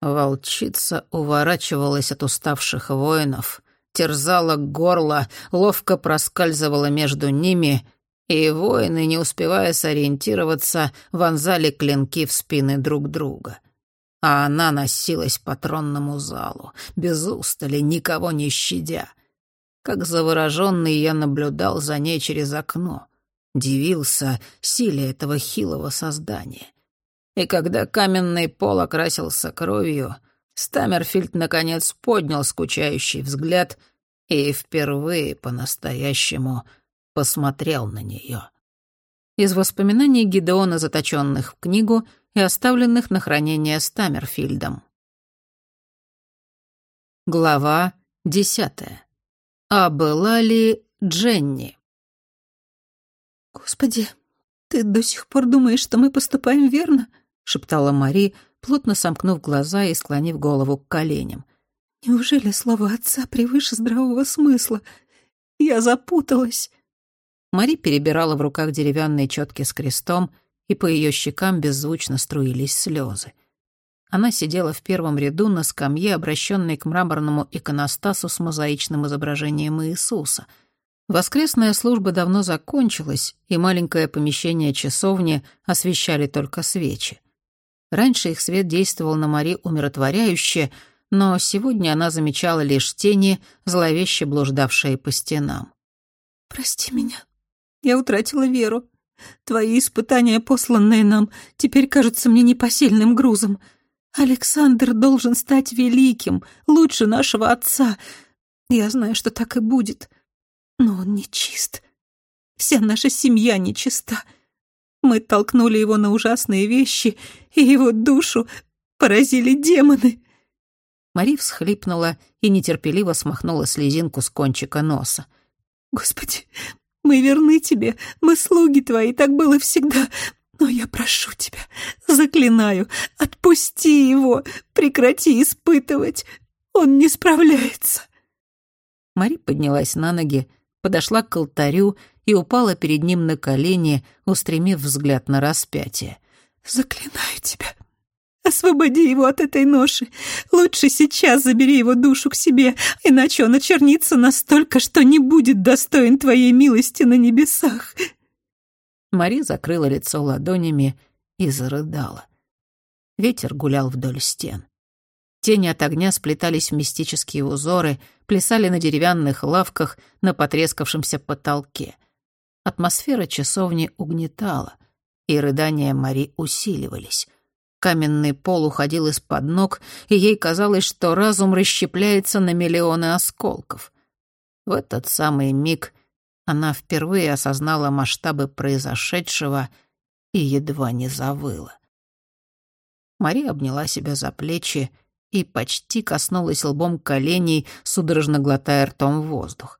Волчица уворачивалась от уставших воинов, терзала горло, ловко проскальзывала между ними, и воины, не успевая сориентироваться, вонзали клинки в спины друг друга. А она носилась по тронному залу, без устали, никого не щадя. Как завороженный я наблюдал за ней через окно, дивился силе этого хилого создания. И когда каменный пол окрасился кровью, Стаммерфильд наконец поднял скучающий взгляд и впервые по-настоящему посмотрел на нее. Из воспоминаний Гидеона, заточенных в книгу и оставленных на хранение Стаммерфильдом. Глава десятая. А была ли Дженни? «Господи, ты до сих пор думаешь, что мы поступаем верно?» — шептала Мари, плотно сомкнув глаза и склонив голову к коленям. «Неужели слово отца превыше здравого смысла? Я запуталась». Мари перебирала в руках деревянные четки с крестом, и по ее щекам беззвучно струились слезы. Она сидела в первом ряду на скамье, обращенной к мраморному иконостасу с мозаичным изображением Иисуса. Воскресная служба давно закончилась, и маленькое помещение часовни освещали только свечи. Раньше их свет действовал на Мари умиротворяюще, но сегодня она замечала лишь тени, зловеще блуждавшие по стенам. «Прости меня. Я утратила веру. Твои испытания, посланные нам, теперь кажутся мне непосильным грузом. Александр должен стать великим, лучше нашего отца. Я знаю, что так и будет. Но он нечист. Вся наша семья нечиста. Мы толкнули его на ужасные вещи, и его душу поразили демоны». Мари всхлипнула и нетерпеливо смахнула слезинку с кончика носа. «Господи, мы верны тебе, мы слуги твои, так было всегда. Но я прошу тебя, заклинаю, отпусти его, прекрати испытывать. Он не справляется. Мари поднялась на ноги, подошла к алтарю и упала перед ним на колени, устремив взгляд на распятие. «Заклинаю тебя, освободи его от этой ноши. Лучше сейчас забери его душу к себе, иначе он очернится настолько, что не будет достоин твоей милости на небесах». Мари закрыла лицо ладонями и зарыдала. Ветер гулял вдоль стен. Тени от огня сплетались в мистические узоры, плясали на деревянных лавках на потрескавшемся потолке. Атмосфера часовни угнетала, и рыдания Мари усиливались. Каменный пол уходил из-под ног, и ей казалось, что разум расщепляется на миллионы осколков. В этот самый миг она впервые осознала масштабы произошедшего и едва не завыла. Мария обняла себя за плечи и почти коснулась лбом коленей, судорожно глотая ртом воздух.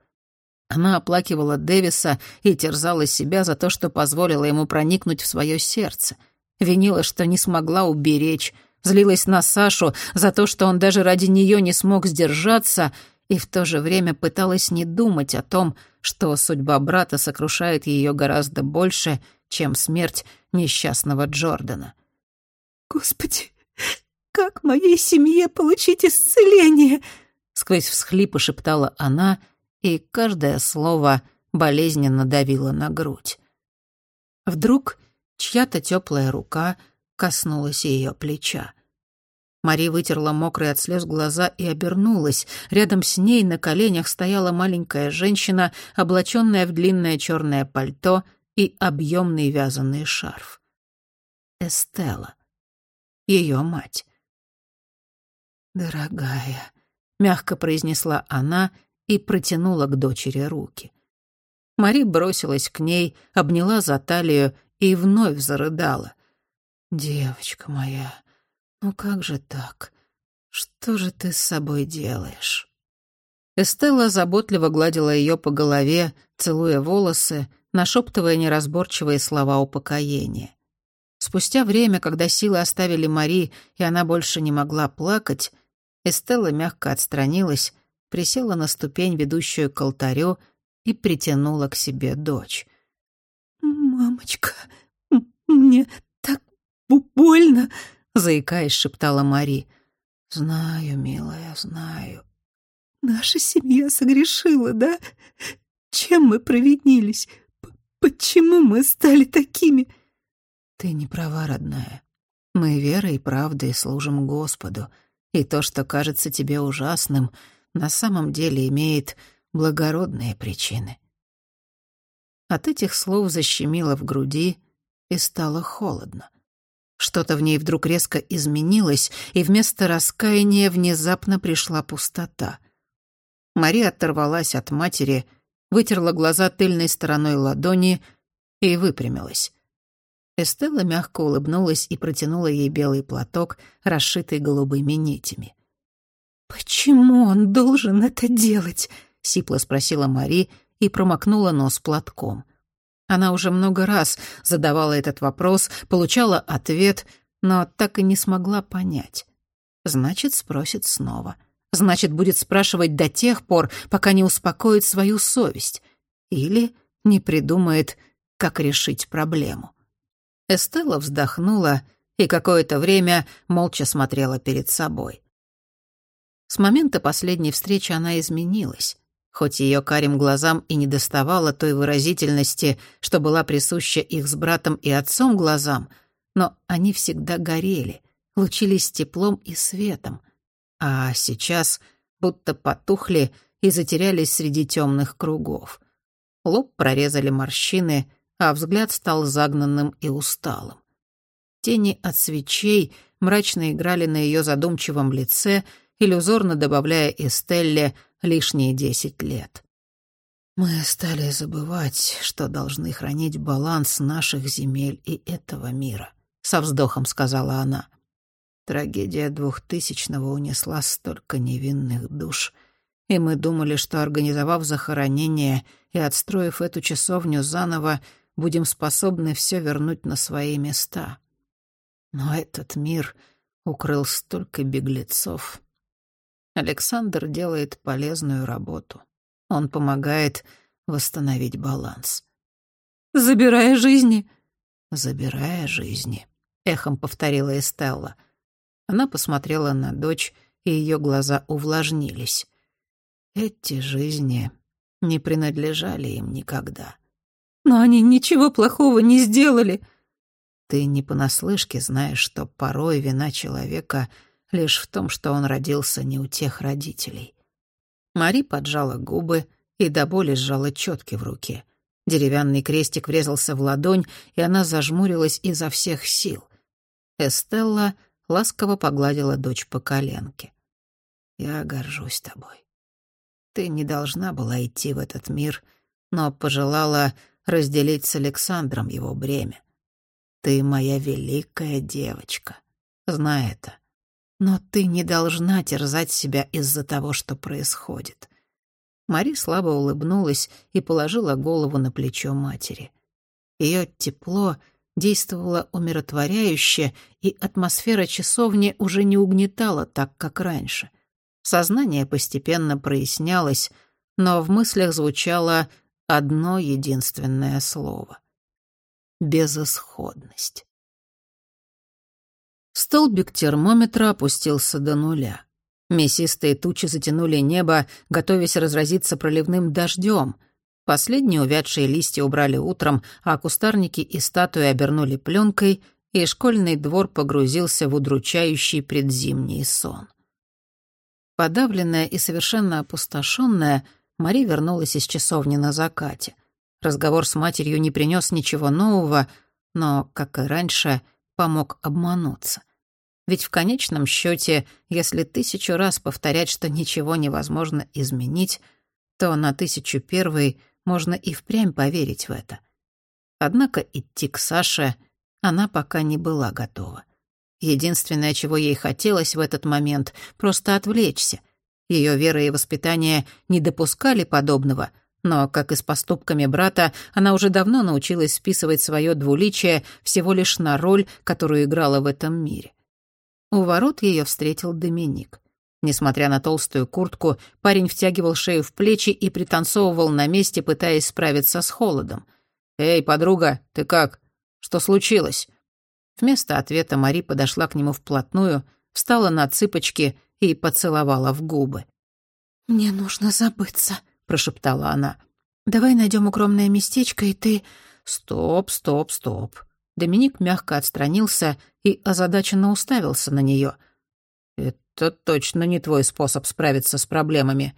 Она оплакивала Дэвиса и терзала себя за то, что позволила ему проникнуть в свое сердце. Винила, что не смогла уберечь, злилась на Сашу за то, что он даже ради нее не смог сдержаться — и в то же время пыталась не думать о том, что судьба брата сокрушает ее гораздо больше, чем смерть несчастного Джордана. «Господи, как моей семье получить исцеление?» Сквозь всхлипы шептала она, и каждое слово болезненно давило на грудь. Вдруг чья-то теплая рука коснулась ее плеча. Мари вытерла мокрые от слез глаза и обернулась. Рядом с ней на коленях стояла маленькая женщина, облаченная в длинное черное пальто и объемный вязаный шарф. Эстела. Ее мать. «Дорогая», — мягко произнесла она и протянула к дочери руки. Мари бросилась к ней, обняла за талию и вновь зарыдала. «Девочка моя, «Ну как же так? Что же ты с собой делаешь?» Эстелла заботливо гладила ее по голове, целуя волосы, нашептывая неразборчивые слова упокоения. Спустя время, когда силы оставили Мари, и она больше не могла плакать, Эстелла мягко отстранилась, присела на ступень, ведущую к алтарю, и притянула к себе дочь. «Мамочка, мне так больно!» — заикаясь, шептала Мари. Знаю, милая, знаю. Наша семья согрешила, да? Чем мы провинились? Почему мы стали такими? Ты не права, родная. Мы верой и правдой служим Господу, и то, что кажется тебе ужасным, на самом деле имеет благородные причины. От этих слов защемило в груди и стало холодно. Что-то в ней вдруг резко изменилось, и вместо раскаяния внезапно пришла пустота. Мария оторвалась от матери, вытерла глаза тыльной стороной ладони и выпрямилась. Эстелла мягко улыбнулась и протянула ей белый платок, расшитый голубыми нитями. «Почему он должен это делать?» — сипло спросила Мари и промокнула нос платком. Она уже много раз задавала этот вопрос, получала ответ, но так и не смогла понять. Значит, спросит снова. Значит, будет спрашивать до тех пор, пока не успокоит свою совесть. Или не придумает, как решить проблему. Эстелла вздохнула и какое-то время молча смотрела перед собой. С момента последней встречи она изменилась. Хоть ее карим глазам и не доставало той выразительности, что была присуща их с братом и отцом глазам, но они всегда горели, лучились теплом и светом, а сейчас будто потухли и затерялись среди темных кругов. Лоб прорезали морщины, а взгляд стал загнанным и усталым. Тени от свечей мрачно играли на ее задумчивом лице, иллюзорно добавляя Эстелле лишние десять лет. «Мы стали забывать, что должны хранить баланс наших земель и этого мира», — со вздохом сказала она. Трагедия двухтысячного унесла столько невинных душ, и мы думали, что, организовав захоронение и отстроив эту часовню заново, будем способны все вернуть на свои места. Но этот мир укрыл столько беглецов. Александр делает полезную работу. Он помогает восстановить баланс. «Забирая жизни?» «Забирая жизни», — эхом повторила Эстелла. Она посмотрела на дочь, и ее глаза увлажнились. Эти жизни не принадлежали им никогда. Но они ничего плохого не сделали. Ты не понаслышке знаешь, что порой вина человека лишь в том, что он родился не у тех родителей. Мари поджала губы и до боли сжала четки в руке. Деревянный крестик врезался в ладонь, и она зажмурилась изо всех сил. Эстелла ласково погладила дочь по коленке. «Я горжусь тобой. Ты не должна была идти в этот мир, но пожелала разделить с Александром его бремя. Ты моя великая девочка. Знай это. Но ты не должна терзать себя из-за того, что происходит. Мари слабо улыбнулась и положила голову на плечо матери. Ее тепло действовало умиротворяюще, и атмосфера часовни уже не угнетала так, как раньше. Сознание постепенно прояснялось, но в мыслях звучало одно единственное слово — безысходность. Столбик термометра опустился до нуля. Мясистые тучи затянули небо, готовясь разразиться проливным дождем. Последние увядшие листья убрали утром, а кустарники и статуи обернули пленкой, и школьный двор погрузился в удручающий предзимний сон. Подавленная и совершенно опустошенная — Мари вернулась из часовни на закате. Разговор с матерью не принес ничего нового, но, как и раньше, помог обмануться. Ведь в конечном счете, если тысячу раз повторять, что ничего невозможно изменить, то на тысячу первый можно и впрямь поверить в это. Однако идти к Саше она пока не была готова. Единственное, чего ей хотелось в этот момент, просто отвлечься, ее вера и воспитание не допускали подобного, но, как и с поступками брата, она уже давно научилась списывать свое двуличие всего лишь на роль, которую играла в этом мире. У ворот ее встретил Доминик. Несмотря на толстую куртку, парень втягивал шею в плечи и пританцовывал на месте, пытаясь справиться с холодом. «Эй, подруга, ты как? Что случилось?» Вместо ответа Мари подошла к нему вплотную, встала на цыпочки и поцеловала в губы. «Мне нужно забыться», — прошептала она. «Давай найдем укромное местечко, и ты...» «Стоп, стоп, стоп». Доминик мягко отстранился и озадаченно уставился на нее. «Это точно не твой способ справиться с проблемами».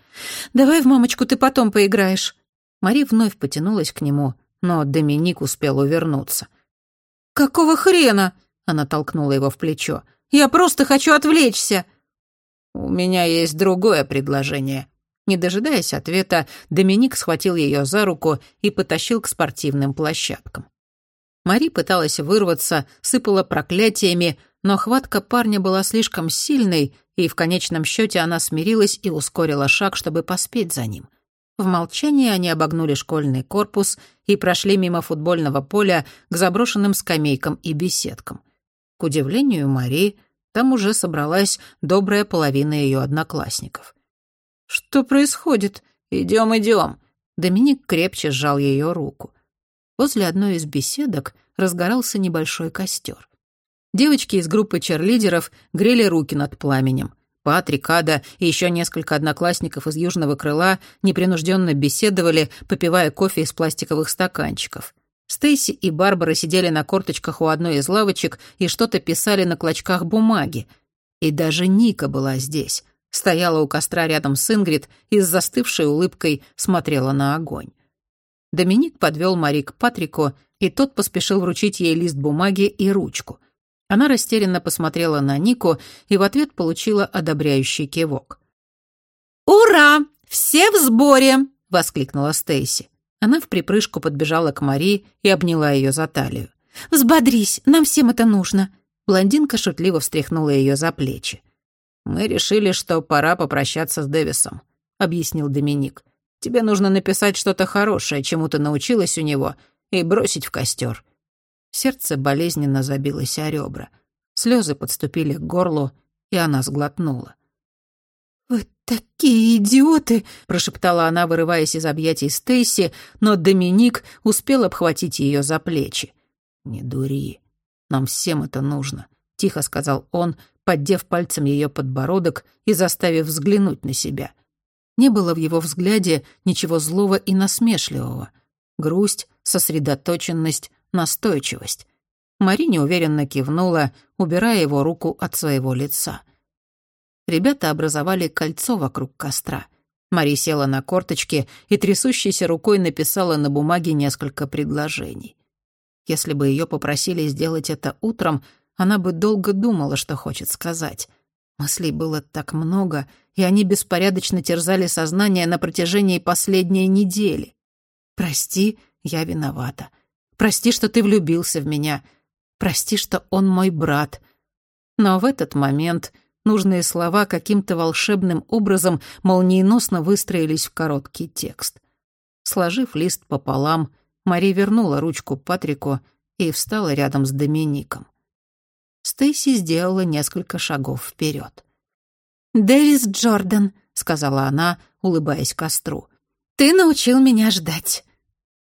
«Давай в мамочку ты потом поиграешь». Мари вновь потянулась к нему, но Доминик успел увернуться. «Какого хрена?» — она толкнула его в плечо. «Я просто хочу отвлечься!» «У меня есть другое предложение». Не дожидаясь ответа, Доминик схватил ее за руку и потащил к спортивным площадкам. Мари пыталась вырваться, сыпала проклятиями, но хватка парня была слишком сильной, и в конечном счете она смирилась и ускорила шаг, чтобы поспеть за ним. В молчании они обогнули школьный корпус и прошли мимо футбольного поля к заброшенным скамейкам и беседкам. К удивлению Мари, там уже собралась добрая половина ее одноклассников. «Что происходит? Идем, идем!» Доминик крепче сжал ее руку. Возле одной из беседок разгорался небольшой костер. Девочки из группы черлидеров грели руки над пламенем. Патрик, Ада и еще несколько одноклассников из южного крыла непринужденно беседовали, попивая кофе из пластиковых стаканчиков. Стейси и Барбара сидели на корточках у одной из лавочек и что-то писали на клочках бумаги. И даже Ника была здесь. Стояла у костра рядом с Ингрид и с застывшей улыбкой смотрела на огонь. Доминик подвел Мари к Патрику, и тот поспешил вручить ей лист бумаги и ручку. Она растерянно посмотрела на Нику и в ответ получила одобряющий кивок. «Ура! Все в сборе!» — воскликнула Стейси. Она в припрыжку подбежала к Мари и обняла ее за талию. «Взбодрись, нам всем это нужно!» Блондинка шутливо встряхнула ее за плечи. «Мы решили, что пора попрощаться с Дэвисом», — объяснил Доминик. «Тебе нужно написать что-то хорошее, чему ты научилась у него, и бросить в костер». Сердце болезненно забилось о ребра. Слезы подступили к горлу, и она сглотнула. «Вы такие идиоты!» — прошептала она, вырываясь из объятий Стейси, но Доминик успел обхватить ее за плечи. «Не дури. Нам всем это нужно», — тихо сказал он, поддев пальцем ее подбородок и заставив взглянуть на себя. Не было в его взгляде ничего злого и насмешливого. Грусть, сосредоточенность, настойчивость. Мари неуверенно кивнула, убирая его руку от своего лица. Ребята образовали кольцо вокруг костра. Мари села на корточки и трясущейся рукой написала на бумаге несколько предложений. Если бы ее попросили сделать это утром, она бы долго думала, что хочет сказать. Мыслей было так много, и они беспорядочно терзали сознание на протяжении последней недели. «Прости, я виновата. Прости, что ты влюбился в меня. Прости, что он мой брат». Но в этот момент нужные слова каким-то волшебным образом молниеносно выстроились в короткий текст. Сложив лист пополам, Мари вернула ручку Патрику и встала рядом с Домиником. Стейси сделала несколько шагов вперед. «Дэвис Джордан», — сказала она, улыбаясь костру, — «ты научил меня ждать».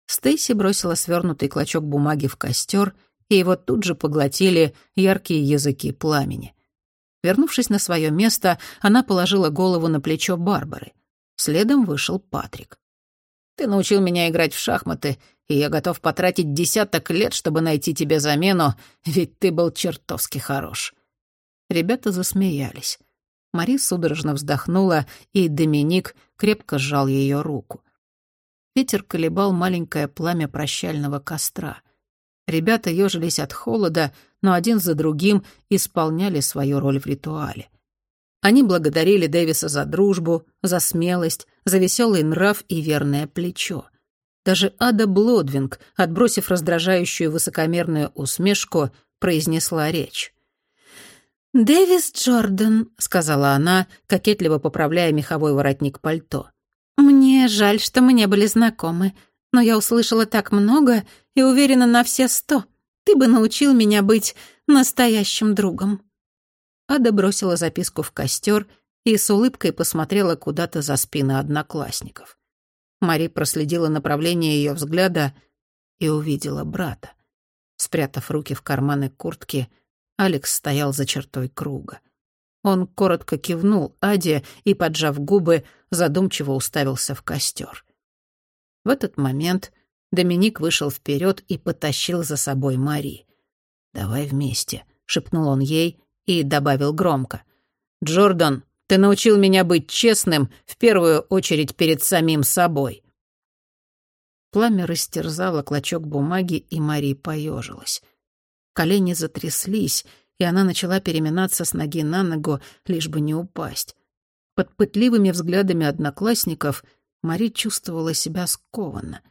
Стейси бросила свернутый клочок бумаги в костер, и его тут же поглотили яркие языки пламени. Вернувшись на свое место, она положила голову на плечо Барбары. Следом вышел Патрик. «Ты научил меня играть в шахматы, и я готов потратить десяток лет, чтобы найти тебе замену, ведь ты был чертовски хорош». Ребята засмеялись. Мари судорожно вздохнула, и Доминик крепко сжал ее руку. Ветер колебал маленькое пламя прощального костра. Ребята ежились от холода, но один за другим исполняли свою роль в ритуале. Они благодарили Дэвиса за дружбу, за смелость, за веселый нрав и верное плечо. Даже Ада Блодвинг, отбросив раздражающую высокомерную усмешку, произнесла речь. «Дэвис Джордан», — сказала она, кокетливо поправляя меховой воротник пальто. «Мне жаль, что мы не были знакомы, но я услышала так много и уверена на все сто. Ты бы научил меня быть настоящим другом». Ада бросила записку в костер и с улыбкой посмотрела куда-то за спины одноклассников. Мари проследила направление ее взгляда и увидела брата. Спрятав руки в карманы куртки, Алекс стоял за чертой круга. Он коротко кивнул Аде и, поджав губы, задумчиво уставился в костер. В этот момент Доминик вышел вперед и потащил за собой Мари. «Давай вместе», — шепнул он ей и добавил громко. «Джордан, ты научил меня быть честным, в первую очередь перед самим собой». Пламя растерзало клочок бумаги, и Мари поежилась. Колени затряслись, и она начала переминаться с ноги на ногу, лишь бы не упасть. Под пытливыми взглядами одноклассников Мари чувствовала себя скованно.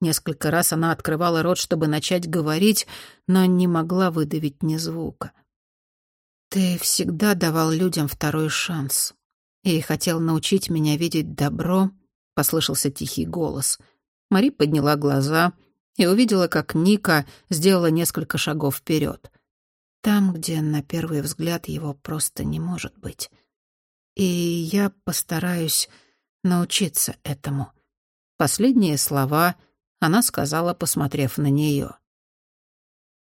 Несколько раз она открывала рот, чтобы начать говорить, но не могла выдавить ни звука. «Ты всегда давал людям второй шанс и хотел научить меня видеть добро», — послышался тихий голос. Мари подняла глаза и увидела, как Ника сделала несколько шагов вперед там, где на первый взгляд его просто не может быть. И я постараюсь научиться этому. Последние слова она сказала, посмотрев на нее.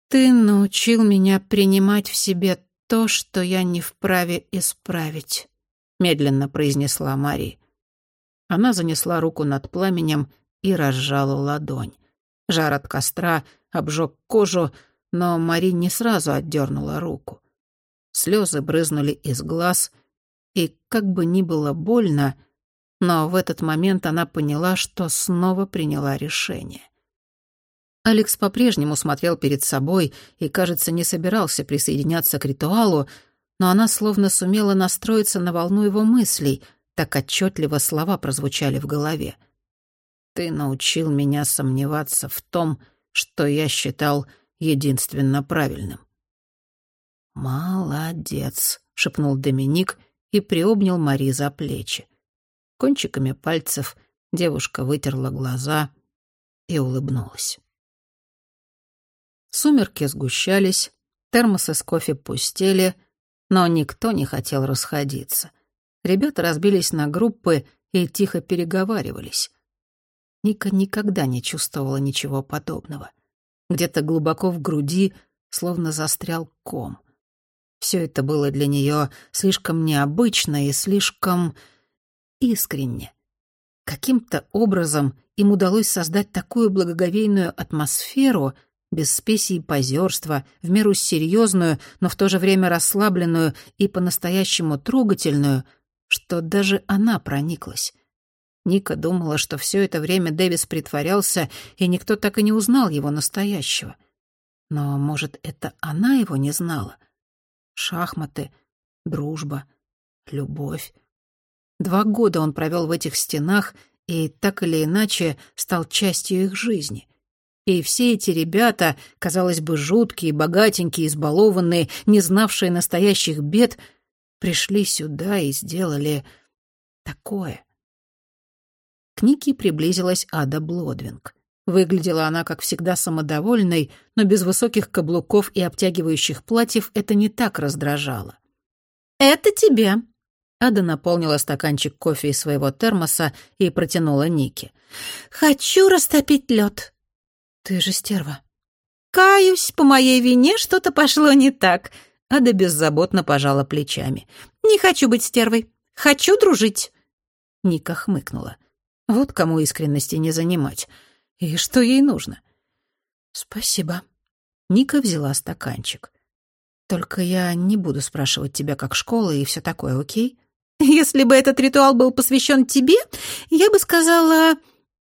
«Ты научил меня принимать в себе то, что я не вправе исправить», — медленно произнесла Мари. Она занесла руку над пламенем и разжала ладонь. Жар от костра обжег кожу, но Мари не сразу отдернула руку. Слезы брызнули из глаз, и как бы ни было больно, но в этот момент она поняла, что снова приняла решение. Алекс по-прежнему смотрел перед собой и, кажется, не собирался присоединяться к ритуалу, но она словно сумела настроиться на волну его мыслей, так отчетливо слова прозвучали в голове. «Ты научил меня сомневаться в том, что я считал единственно правильным. «Молодец», — шепнул Доминик и приобнял Мари за плечи. Кончиками пальцев девушка вытерла глаза и улыбнулась. Сумерки сгущались, термосы с кофе пустели, но никто не хотел расходиться. Ребята разбились на группы и тихо переговаривались. Ника никогда не чувствовала ничего подобного. Где-то глубоко в груди словно застрял ком. Все это было для нее слишком необычно и слишком искренне. Каким-то образом им удалось создать такую благоговейную атмосферу, без спеси и позерства, в меру серьезную, но в то же время расслабленную и по-настоящему трогательную, что даже она прониклась. Ника думала, что все это время Дэвис притворялся, и никто так и не узнал его настоящего. Но, может, это она его не знала? Шахматы, дружба, любовь. Два года он провел в этих стенах и так или иначе стал частью их жизни. И все эти ребята, казалось бы, жуткие, богатенькие, избалованные, не знавшие настоящих бед, пришли сюда и сделали такое. К Нике приблизилась Ада Блодвинг. Выглядела она, как всегда, самодовольной, но без высоких каблуков и обтягивающих платьев это не так раздражало. «Это тебе». Ада наполнила стаканчик кофе из своего термоса и протянула Нике. «Хочу растопить лед. «Ты же стерва». «Каюсь, по моей вине что-то пошло не так». Ада беззаботно пожала плечами. «Не хочу быть стервой. Хочу дружить». Ника хмыкнула. Вот кому искренности не занимать. И что ей нужно? Спасибо. Ника взяла стаканчик. Только я не буду спрашивать тебя, как школа и все такое, окей? Если бы этот ритуал был посвящен тебе, я бы сказала...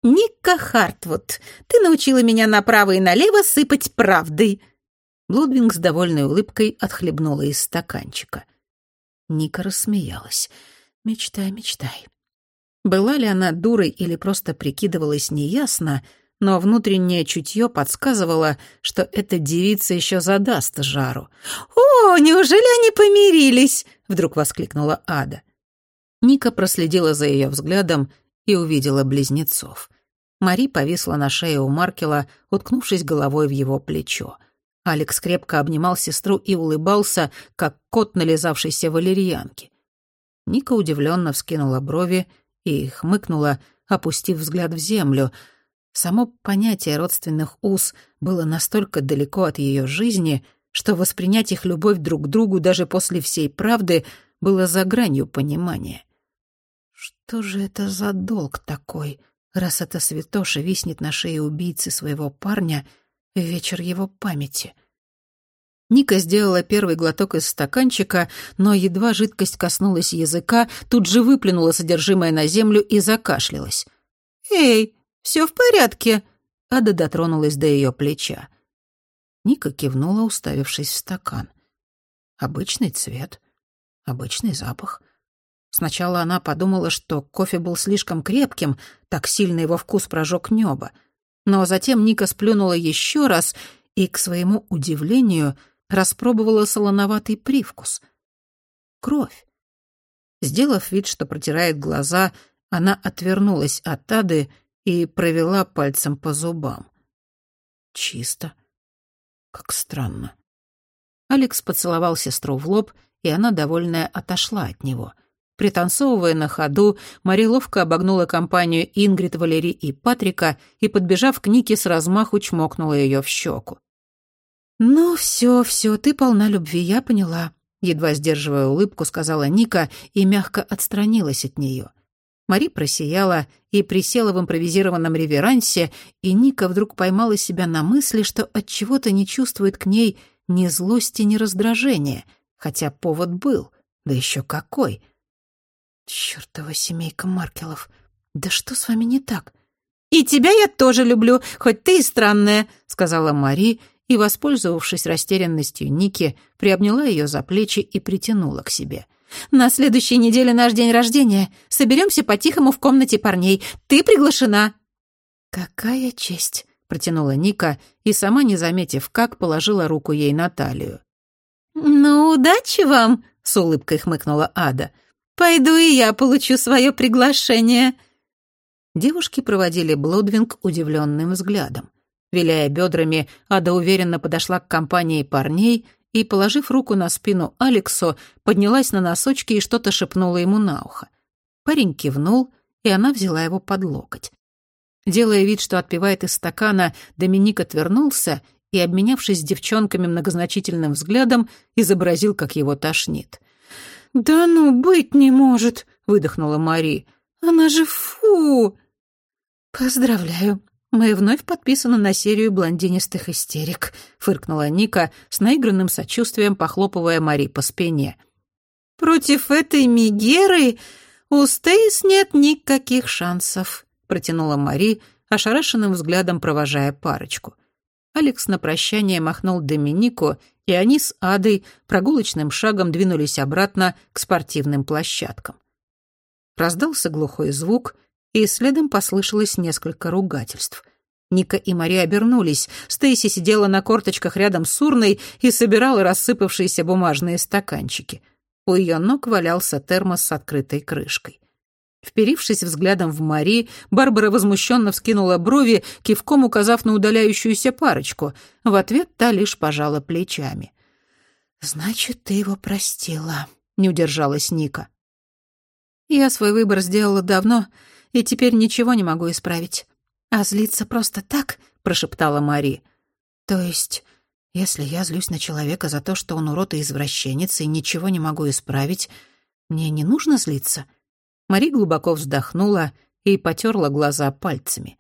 «Ника Хартвуд, ты научила меня направо и налево сыпать правдой». Блудвинг с довольной улыбкой отхлебнула из стаканчика. Ника рассмеялась. «Мечтай, мечтай. Была ли она дурой или просто прикидывалась, неясно, но внутреннее чутье подсказывало, что эта девица еще задаст жару. «О, неужели они помирились?» — вдруг воскликнула Ада. Ника проследила за ее взглядом и увидела близнецов. Мари повисла на шее у Маркела, уткнувшись головой в его плечо. Алекс крепко обнимал сестру и улыбался, как кот, нализавшийся валерьянки. Ника удивленно вскинула брови и хмыкнула, опустив взгляд в землю. Само понятие родственных уз было настолько далеко от ее жизни, что воспринять их любовь друг к другу даже после всей правды было за гранью понимания. Что же это за долг такой, раз эта святоша виснет на шее убийцы своего парня в вечер его памяти? Ника сделала первый глоток из стаканчика, но едва жидкость коснулась языка, тут же выплюнула содержимое на землю и закашлялась. «Эй, все в порядке?» Ада дотронулась до ее плеча. Ника кивнула, уставившись в стакан. Обычный цвет, обычный запах. Сначала она подумала, что кофе был слишком крепким, так сильно его вкус прожег небо. Но затем Ника сплюнула еще раз и, к своему удивлению, распробовала солоноватый привкус. Кровь. Сделав вид, что протирает глаза, она отвернулась от Ады и провела пальцем по зубам. Чисто. Как странно. Алекс поцеловал сестру в лоб, и она, довольная, отошла от него. Пританцовывая на ходу, Мари ловко обогнула компанию Ингрид, Валери и Патрика и, подбежав к Нике, с размаху чмокнула ее в щеку. «Ну, все, все, ты полна любви, я поняла», — едва сдерживая улыбку, сказала Ника и мягко отстранилась от нее. Мари просияла и присела в импровизированном реверансе, и Ника вдруг поймала себя на мысли, что от чего то не чувствует к ней ни злости, ни раздражения, хотя повод был, да еще какой. Чёртова семейка Маркелов, да что с вами не так? «И тебя я тоже люблю, хоть ты и странная», — сказала Мари, и, воспользовавшись растерянностью Ники, приобняла ее за плечи и притянула к себе. «На следующей неделе наш день рождения. Соберемся по-тихому в комнате парней. Ты приглашена». «Какая честь!» протянула Ника и, сама не заметив как, положила руку ей на талию. «Ну, удачи вам!» — с улыбкой хмыкнула Ада. «Пойду и я получу свое приглашение». Девушки проводили Блудвинг удивленным взглядом. Виляя бедрами, Ада уверенно подошла к компании парней и, положив руку на спину Алексу, поднялась на носочки и что-то шепнула ему на ухо. Парень кивнул, и она взяла его под локоть. Делая вид, что отпивает из стакана, Доминик отвернулся и, обменявшись с девчонками многозначительным взглядом, изобразил, как его тошнит. «Да ну, быть не может!» — выдохнула Мари. «Она же фу!» «Поздравляю, мы вновь подписаны на серию блондинистых истерик», — фыркнула Ника с наигранным сочувствием, похлопывая Мари по спине. «Против этой Мигеры у Стейс нет никаких шансов», протянула Мари, ошарашенным взглядом провожая парочку. Алекс на прощание махнул Доминику, и они с Адой прогулочным шагом двинулись обратно к спортивным площадкам. Раздался глухой звук, и следом послышалось несколько ругательств. Ника и Мария обернулись. Стейси сидела на корточках рядом с урной и собирала рассыпавшиеся бумажные стаканчики. У ее ног валялся термос с открытой крышкой. Вперившись взглядом в Мари, Барбара возмущенно вскинула брови, кивком указав на удаляющуюся парочку. В ответ та лишь пожала плечами. «Значит, ты его простила», — не удержалась Ника. «Я свой выбор сделала давно, и теперь ничего не могу исправить. А злиться просто так?» — прошептала Мари. «То есть, если я злюсь на человека за то, что он урод и извращенец, и ничего не могу исправить, мне не нужно злиться?» Мари глубоко вздохнула и потерла глаза пальцами.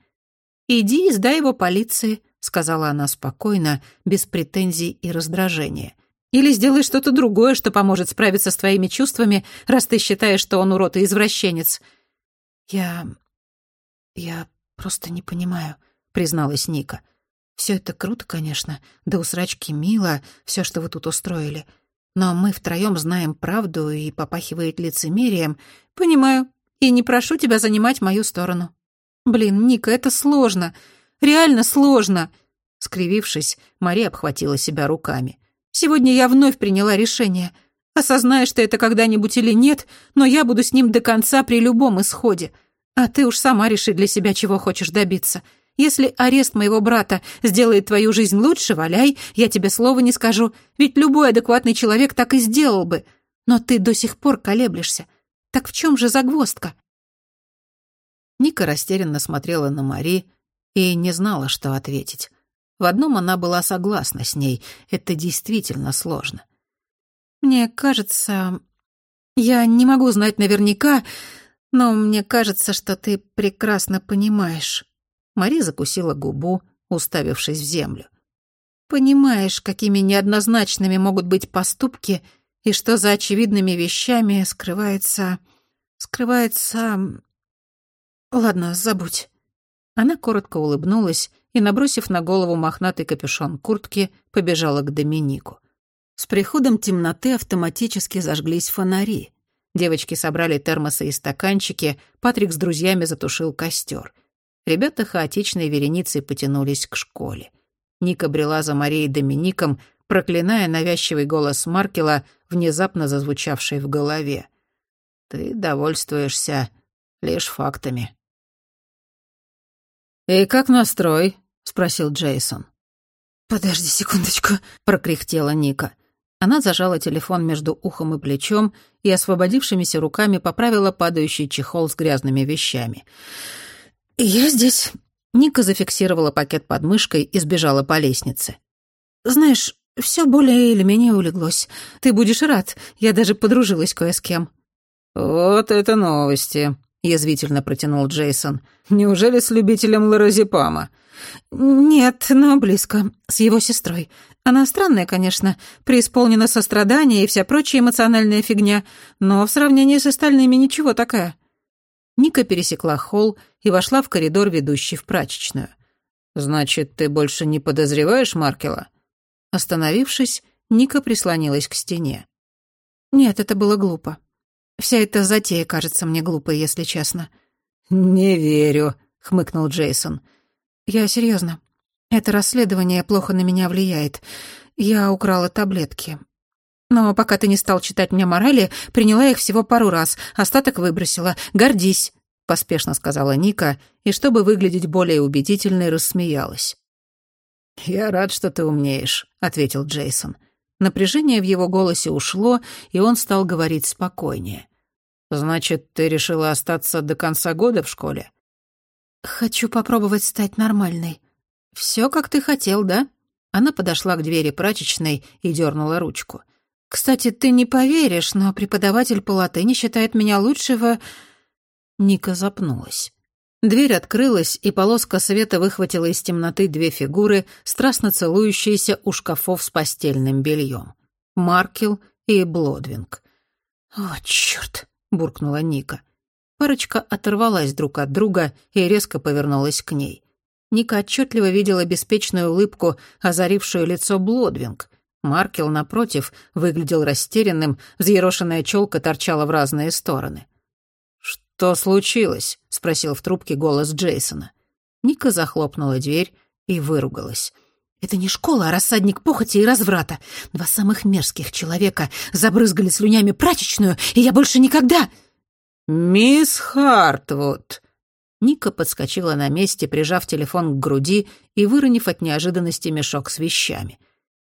«Иди и сдай его полиции», — сказала она спокойно, без претензий и раздражения. «Или сделай что-то другое, что поможет справиться с твоими чувствами, раз ты считаешь, что он урод и извращенец». «Я... я просто не понимаю», — призналась Ника. «Все это круто, конечно, да у срачки мило, все, что вы тут устроили. Но мы втроем знаем правду и попахивает лицемерием. Понимаю. И не прошу тебя занимать мою сторону. Блин, Ника, это сложно. Реально сложно. Скривившись, Мария обхватила себя руками. Сегодня я вновь приняла решение. Осознаешь ты это когда-нибудь или нет, но я буду с ним до конца при любом исходе. А ты уж сама реши для себя, чего хочешь добиться. Если арест моего брата сделает твою жизнь лучше, валяй, я тебе слова не скажу, ведь любой адекватный человек так и сделал бы. Но ты до сих пор колеблешься. Так в чем же загвоздка?» Ника растерянно смотрела на Мари и не знала, что ответить. В одном она была согласна с ней — это действительно сложно. «Мне кажется, Я не могу знать наверняка, но мне кажется, что ты прекрасно понимаешь». Мари закусила губу, уставившись в землю. «Понимаешь, какими неоднозначными могут быть поступки и что за очевидными вещами скрывается... скрывается... Ладно, забудь». Она коротко улыбнулась и, набросив на голову мохнатый капюшон куртки, побежала к Доминику. С приходом темноты автоматически зажглись фонари. Девочки собрали термосы и стаканчики, Патрик с друзьями затушил костер. Ребята хаотичной вереницей потянулись к школе. Ника брела за Марией Домиником, проклиная навязчивый голос Маркела, внезапно зазвучавший в голове. «Ты довольствуешься лишь фактами». «И как настрой?» — спросил Джейсон. «Подожди секундочку», — прокряхтела Ника. Она зажала телефон между ухом и плечом и освободившимися руками поправила падающий чехол с грязными вещами. «Я здесь». Ника зафиксировала пакет под мышкой и сбежала по лестнице. «Знаешь, все более или менее улеглось. Ты будешь рад. Я даже подружилась кое с кем». «Вот это новости», — язвительно протянул Джейсон. «Неужели с любителем лоразепама?» «Нет, но близко. С его сестрой. Она странная, конечно, преисполнена сострадания и вся прочая эмоциональная фигня, но в сравнении с остальными ничего такая». Ника пересекла холл и вошла в коридор, ведущий в прачечную. «Значит, ты больше не подозреваешь Маркела?» Остановившись, Ника прислонилась к стене. «Нет, это было глупо. Вся эта затея кажется мне глупой, если честно». «Не верю», — хмыкнул Джейсон. «Я серьезно. Это расследование плохо на меня влияет. Я украла таблетки. Но пока ты не стал читать мне морали, приняла их всего пару раз, остаток выбросила. Гордись», — поспешно сказала Ника, и, чтобы выглядеть более убедительной, рассмеялась. «Я рад, что ты умнеешь», — ответил Джейсон. Напряжение в его голосе ушло, и он стал говорить спокойнее. «Значит, ты решила остаться до конца года в школе?» «Хочу попробовать стать нормальной». «Всё, как ты хотел, да?» Она подошла к двери прачечной и дернула ручку. «Кстати, ты не поверишь, но преподаватель по латыни считает меня лучшего...» Ника запнулась. Дверь открылась, и полоска света выхватила из темноты две фигуры, страстно целующиеся у шкафов с постельным бельем. Маркел и Блодвинг. «О, чёрт!» — буркнула Ника. Парочка оторвалась друг от друга и резко повернулась к ней. Ника отчетливо видела беспечную улыбку, озарившую лицо Блодвинг. Маркел, напротив, выглядел растерянным, взъерошенная челка торчала в разные стороны. «Что случилось?» — спросил в трубке голос Джейсона. Ника захлопнула дверь и выругалась. «Это не школа, а рассадник похоти и разврата. Два самых мерзких человека забрызгали слюнями прачечную, и я больше никогда...» «Мисс Хартвуд!» Ника подскочила на месте, прижав телефон к груди и выронив от неожиданности мешок с вещами.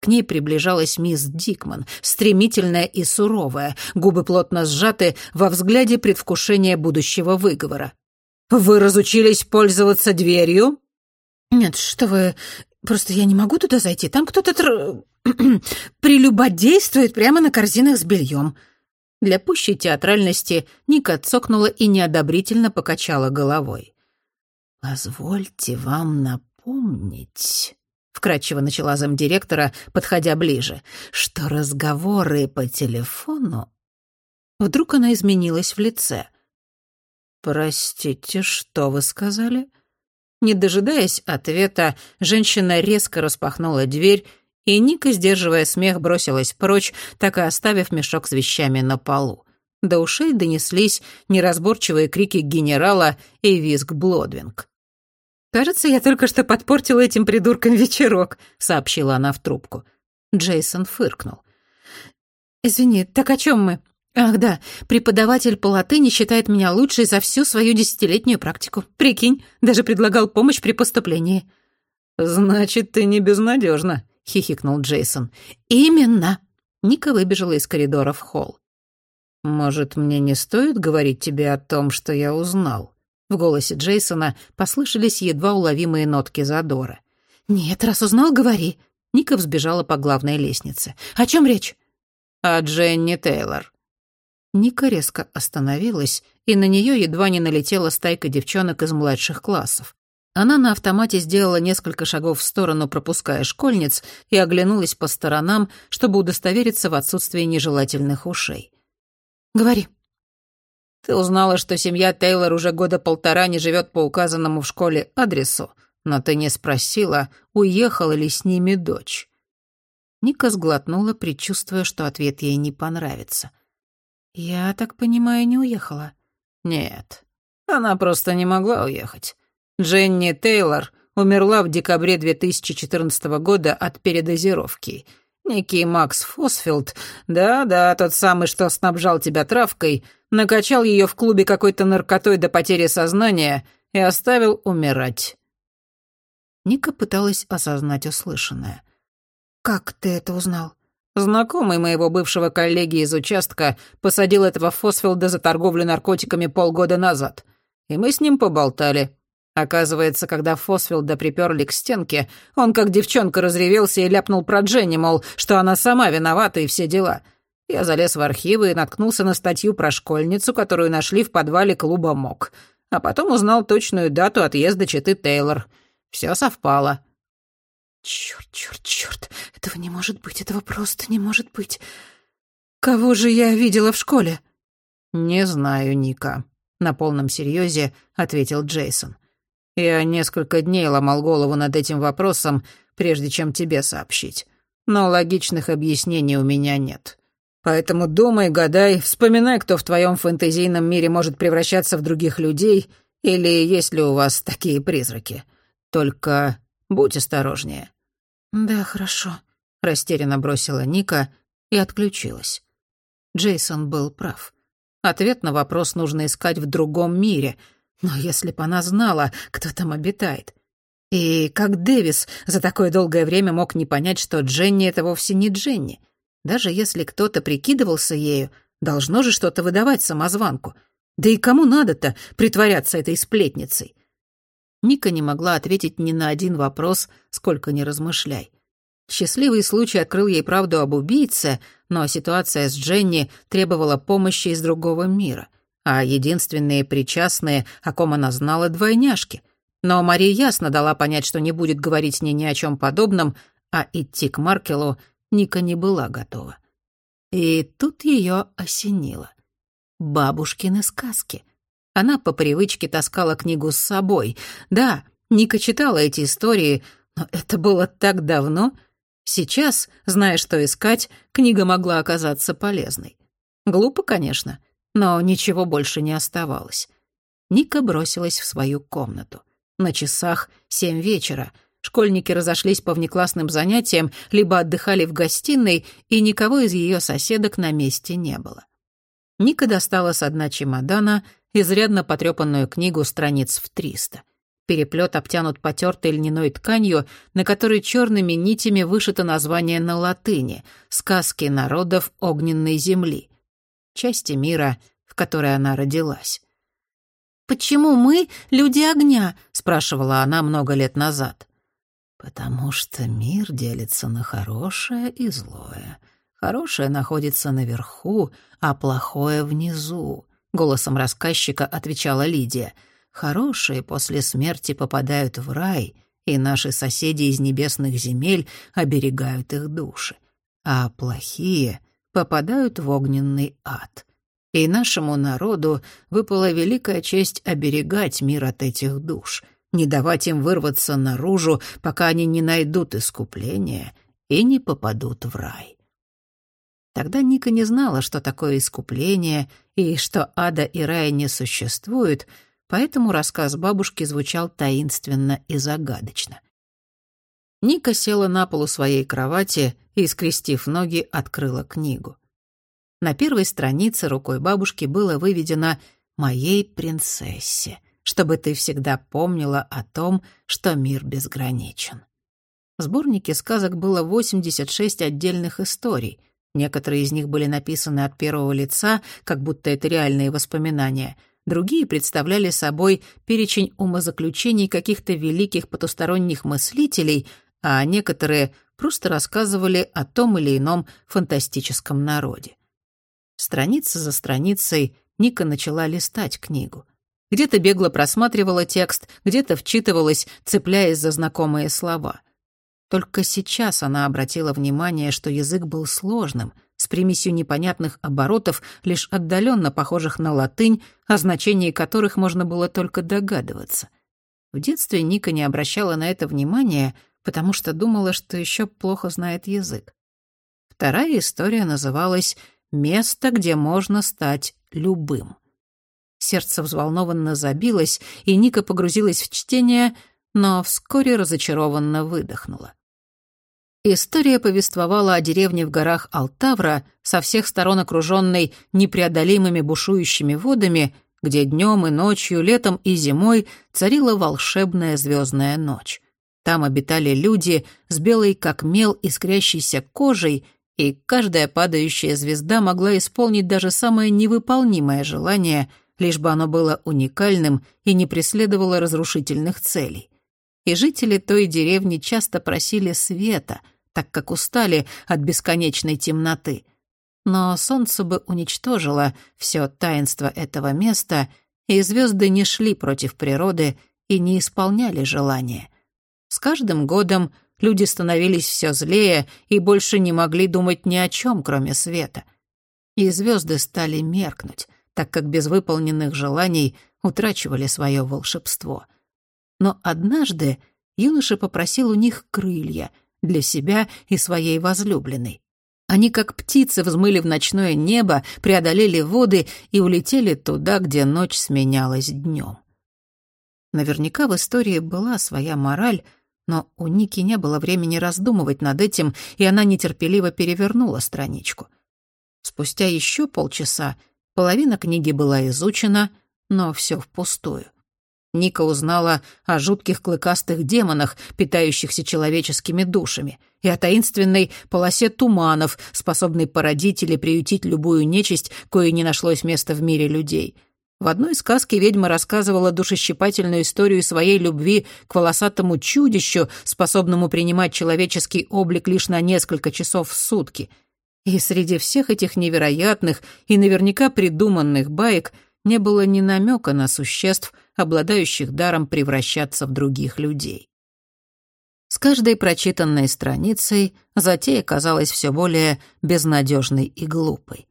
К ней приближалась мисс Дикман, стремительная и суровая, губы плотно сжаты, во взгляде предвкушения будущего выговора. «Вы разучились пользоваться дверью?» «Нет, что вы... Просто я не могу туда зайти. Там кто-то тр... прелюбодействует прямо на корзинах с бельем». Для пущей театральности Ника цокнула и неодобрительно покачала головой. «Позвольте вам напомнить...» — вкратчиво начала замдиректора, подходя ближе, что разговоры по телефону... Вдруг она изменилась в лице. «Простите, что вы сказали?» Не дожидаясь ответа, женщина резко распахнула дверь, и Ника, сдерживая смех, бросилась прочь, так и оставив мешок с вещами на полу. До ушей донеслись неразборчивые крики генерала и визг Блодвинг. «Кажется, я только что подпортила этим придуркам вечерок», — сообщила она в трубку. Джейсон фыркнул. «Извини, так о чем мы?» «Ах да, преподаватель по латыни считает меня лучшей за всю свою десятилетнюю практику. Прикинь, даже предлагал помощь при поступлении». «Значит, ты не безнадежна», — хихикнул Джейсон. «Именно». Ника выбежала из коридора в холл. «Может, мне не стоит говорить тебе о том, что я узнал?» В голосе Джейсона послышались едва уловимые нотки задора. «Нет, раз узнал, говори». Ника взбежала по главной лестнице. «О чем речь?» «О Дженни Тейлор». Ника резко остановилась, и на нее едва не налетела стайка девчонок из младших классов. Она на автомате сделала несколько шагов в сторону, пропуская школьниц, и оглянулась по сторонам, чтобы удостовериться в отсутствии нежелательных ушей. «Говори». «Ты узнала, что семья Тейлор уже года полтора не живет по указанному в школе адресу, но ты не спросила, уехала ли с ними дочь». Ника сглотнула, предчувствуя, что ответ ей не понравится. «Я так понимаю, не уехала?» «Нет, она просто не могла уехать. Дженни Тейлор умерла в декабре 2014 года от передозировки. Некий Макс Фосфилд, да-да, тот самый, что снабжал тебя травкой, накачал ее в клубе какой-то наркотой до потери сознания и оставил умирать. Ника пыталась осознать услышанное. «Как ты это узнал?» Знакомый моего бывшего коллеги из участка посадил этого Фосфилда за торговлю наркотиками полгода назад. И мы с ним поболтали. Оказывается, когда Фосфилда приперли к стенке, он как девчонка разревелся и ляпнул про Дженни, мол, что она сама виновата и все дела. Я залез в архивы и наткнулся на статью про школьницу, которую нашли в подвале клуба МОК. А потом узнал точную дату отъезда Читы Тейлор. Все совпало. Черт, черт, черт, этого не может быть, этого просто не может быть. Кого же я видела в школе? Не знаю, Ника, на полном серьезе ответил Джейсон. Я несколько дней ломал голову над этим вопросом, прежде чем тебе сообщить. Но логичных объяснений у меня нет. Поэтому думай, гадай, вспоминай, кто в твоем фэнтезийном мире может превращаться в других людей, или есть ли у вас такие призраки. Только будь осторожнее». «Да, хорошо», — растерянно бросила Ника и отключилась. Джейсон был прав. Ответ на вопрос нужно искать в другом мире — но если бы она знала, кто там обитает. И как Дэвис за такое долгое время мог не понять, что Дженни — это вовсе не Дженни? Даже если кто-то прикидывался ею, должно же что-то выдавать самозванку. Да и кому надо-то притворяться этой сплетницей? Ника не могла ответить ни на один вопрос, сколько ни размышляй. Счастливый случай открыл ей правду об убийце, но ситуация с Дженни требовала помощи из другого мира — а единственные причастные, о ком она знала, двойняшки. Но Мария ясно дала понять, что не будет говорить с ней ни о чем подобном, а идти к Маркелу Ника не была готова. И тут ее осенило. Бабушкины сказки. Она по привычке таскала книгу с собой. Да, Ника читала эти истории, но это было так давно. Сейчас, зная, что искать, книга могла оказаться полезной. Глупо, конечно — но ничего больше не оставалось. Ника бросилась в свою комнату. На часах семь вечера. Школьники разошлись по внеклассным занятиям, либо отдыхали в гостиной, и никого из ее соседок на месте не было. Ника достала с дна чемодана изрядно потрепанную книгу страниц в триста. Переплет обтянут потертой льняной тканью, на которой черными нитями вышито название на латыни «Сказки народов огненной земли» части мира, в которой она родилась. «Почему мы — люди огня?» — спрашивала она много лет назад. «Потому что мир делится на хорошее и злое. Хорошее находится наверху, а плохое — внизу», — голосом рассказчика отвечала Лидия. «Хорошие после смерти попадают в рай, и наши соседи из небесных земель оберегают их души. А плохие попадают в огненный ад. И нашему народу выпала великая честь оберегать мир от этих душ, не давать им вырваться наружу, пока они не найдут искупления и не попадут в рай. Тогда Ника не знала, что такое искупление и что ада и рая не существует, поэтому рассказ бабушки звучал таинственно и загадочно. Ника села на полу своей кровати и, скрестив ноги, открыла книгу. На первой странице рукой бабушки было выведено «Моей принцессе», чтобы ты всегда помнила о том, что мир безграничен. В сборнике сказок было 86 отдельных историй. Некоторые из них были написаны от первого лица, как будто это реальные воспоминания. Другие представляли собой перечень умозаключений каких-то великих потусторонних мыслителей, а некоторые просто рассказывали о том или ином фантастическом народе. Страница за страницей Ника начала листать книгу. Где-то бегло просматривала текст, где-то вчитывалась, цепляясь за знакомые слова. Только сейчас она обратила внимание, что язык был сложным, с примесью непонятных оборотов, лишь отдаленно похожих на латынь, о значении которых можно было только догадываться. В детстве Ника не обращала на это внимания, потому что думала, что еще плохо знает язык. Вторая история называлась Место, где можно стать любым. Сердце взволнованно забилось, и Ника погрузилась в чтение, но вскоре разочарованно выдохнула. История повествовала о деревне в горах Алтавра, со всех сторон окруженной непреодолимыми бушующими водами, где днем и ночью, летом и зимой царила волшебная звездная ночь. Там обитали люди с белой как мел искрящейся кожей и каждая падающая звезда могла исполнить даже самое невыполнимое желание, лишь бы оно было уникальным и не преследовало разрушительных целей. И жители той деревни часто просили света, так как устали от бесконечной темноты. Но солнце бы уничтожило все таинство этого места, и звезды не шли против природы и не исполняли желания. С каждым годом Люди становились все злее и больше не могли думать ни о чем, кроме света. И звезды стали меркнуть, так как без выполненных желаний утрачивали свое волшебство. Но однажды юноша попросил у них крылья для себя и своей возлюбленной. Они, как птицы, взмыли в ночное небо, преодолели воды и улетели туда, где ночь сменялась днем. Наверняка в истории была своя мораль — но у Ники не было времени раздумывать над этим, и она нетерпеливо перевернула страничку. Спустя еще полчаса половина книги была изучена, но все впустую. Ника узнала о жутких клыкастых демонах, питающихся человеческими душами, и о таинственной полосе туманов, способной породить или приютить любую нечисть, кое не нашлось места в мире людей — в одной сказке ведьма рассказывала душещипательную историю своей любви к волосатому чудищу, способному принимать человеческий облик лишь на несколько часов в сутки. И среди всех этих невероятных и наверняка придуманных баек не было ни намека на существ, обладающих даром превращаться в других людей. С каждой прочитанной страницей затея казалась все более безнадежной и глупой.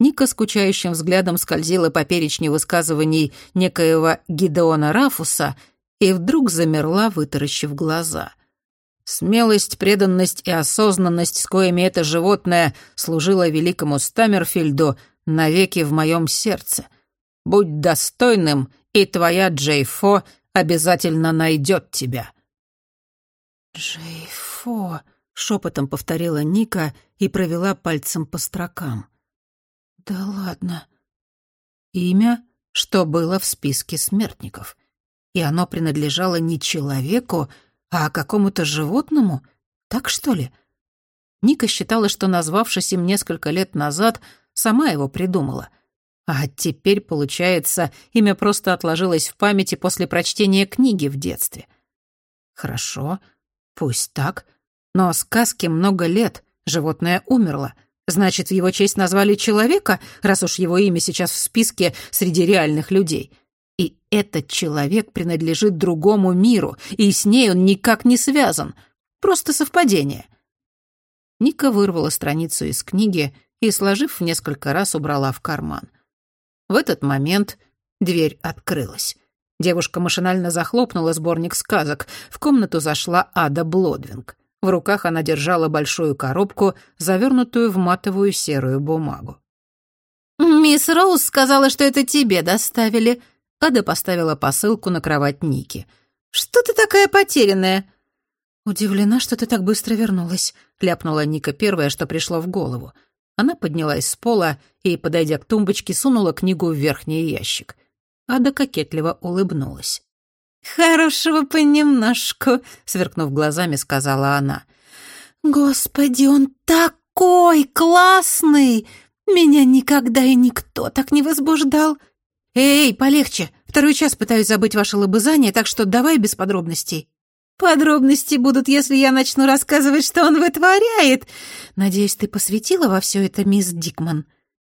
Ника скучающим взглядом скользила по перечню высказываний некоего Гидеона Рафуса и вдруг замерла, вытаращив глаза. Смелость, преданность и осознанность, с коими это животное служило великому Стаммерфильду, навеки в моем сердце. Будь достойным, и твоя Джейфо обязательно найдет тебя. «Джейфо», — шепотом повторила Ника и провела пальцем по строкам. «Да ладно». Имя, что было в списке смертников. И оно принадлежало не человеку, а какому-то животному. Так что ли? Ника считала, что, назвавшись им несколько лет назад, сама его придумала. А теперь, получается, имя просто отложилось в памяти после прочтения книги в детстве. Хорошо, пусть так, но сказке много лет, животное умерло — Значит, в его честь назвали человека, раз уж его имя сейчас в списке среди реальных людей. И этот человек принадлежит другому миру, и с ней он никак не связан. Просто совпадение. Ника вырвала страницу из книги и, сложив в несколько раз, убрала в карман. В этот момент дверь открылась. Девушка машинально захлопнула сборник сказок. В комнату зашла Ада Блодвинг. В руках она держала большую коробку, завернутую в матовую серую бумагу. «Мисс Роуз сказала, что это тебе доставили». Ада поставила посылку на кровать Ники. «Что ты такая потерянная?» «Удивлена, что ты так быстро вернулась», — ляпнула Ника первое, что пришло в голову. Она поднялась с пола и, подойдя к тумбочке, сунула книгу в верхний ящик. Ада кокетливо улыбнулась. «Хорошего понемножку», — сверкнув глазами, сказала она. «Господи, он такой классный! Меня никогда и никто так не возбуждал!» «Эй, полегче! Второй час пытаюсь забыть ваше лобызание, так что давай без подробностей». «Подробности будут, если я начну рассказывать, что он вытворяет. Надеюсь, ты посвятила во все это мисс Дикман?»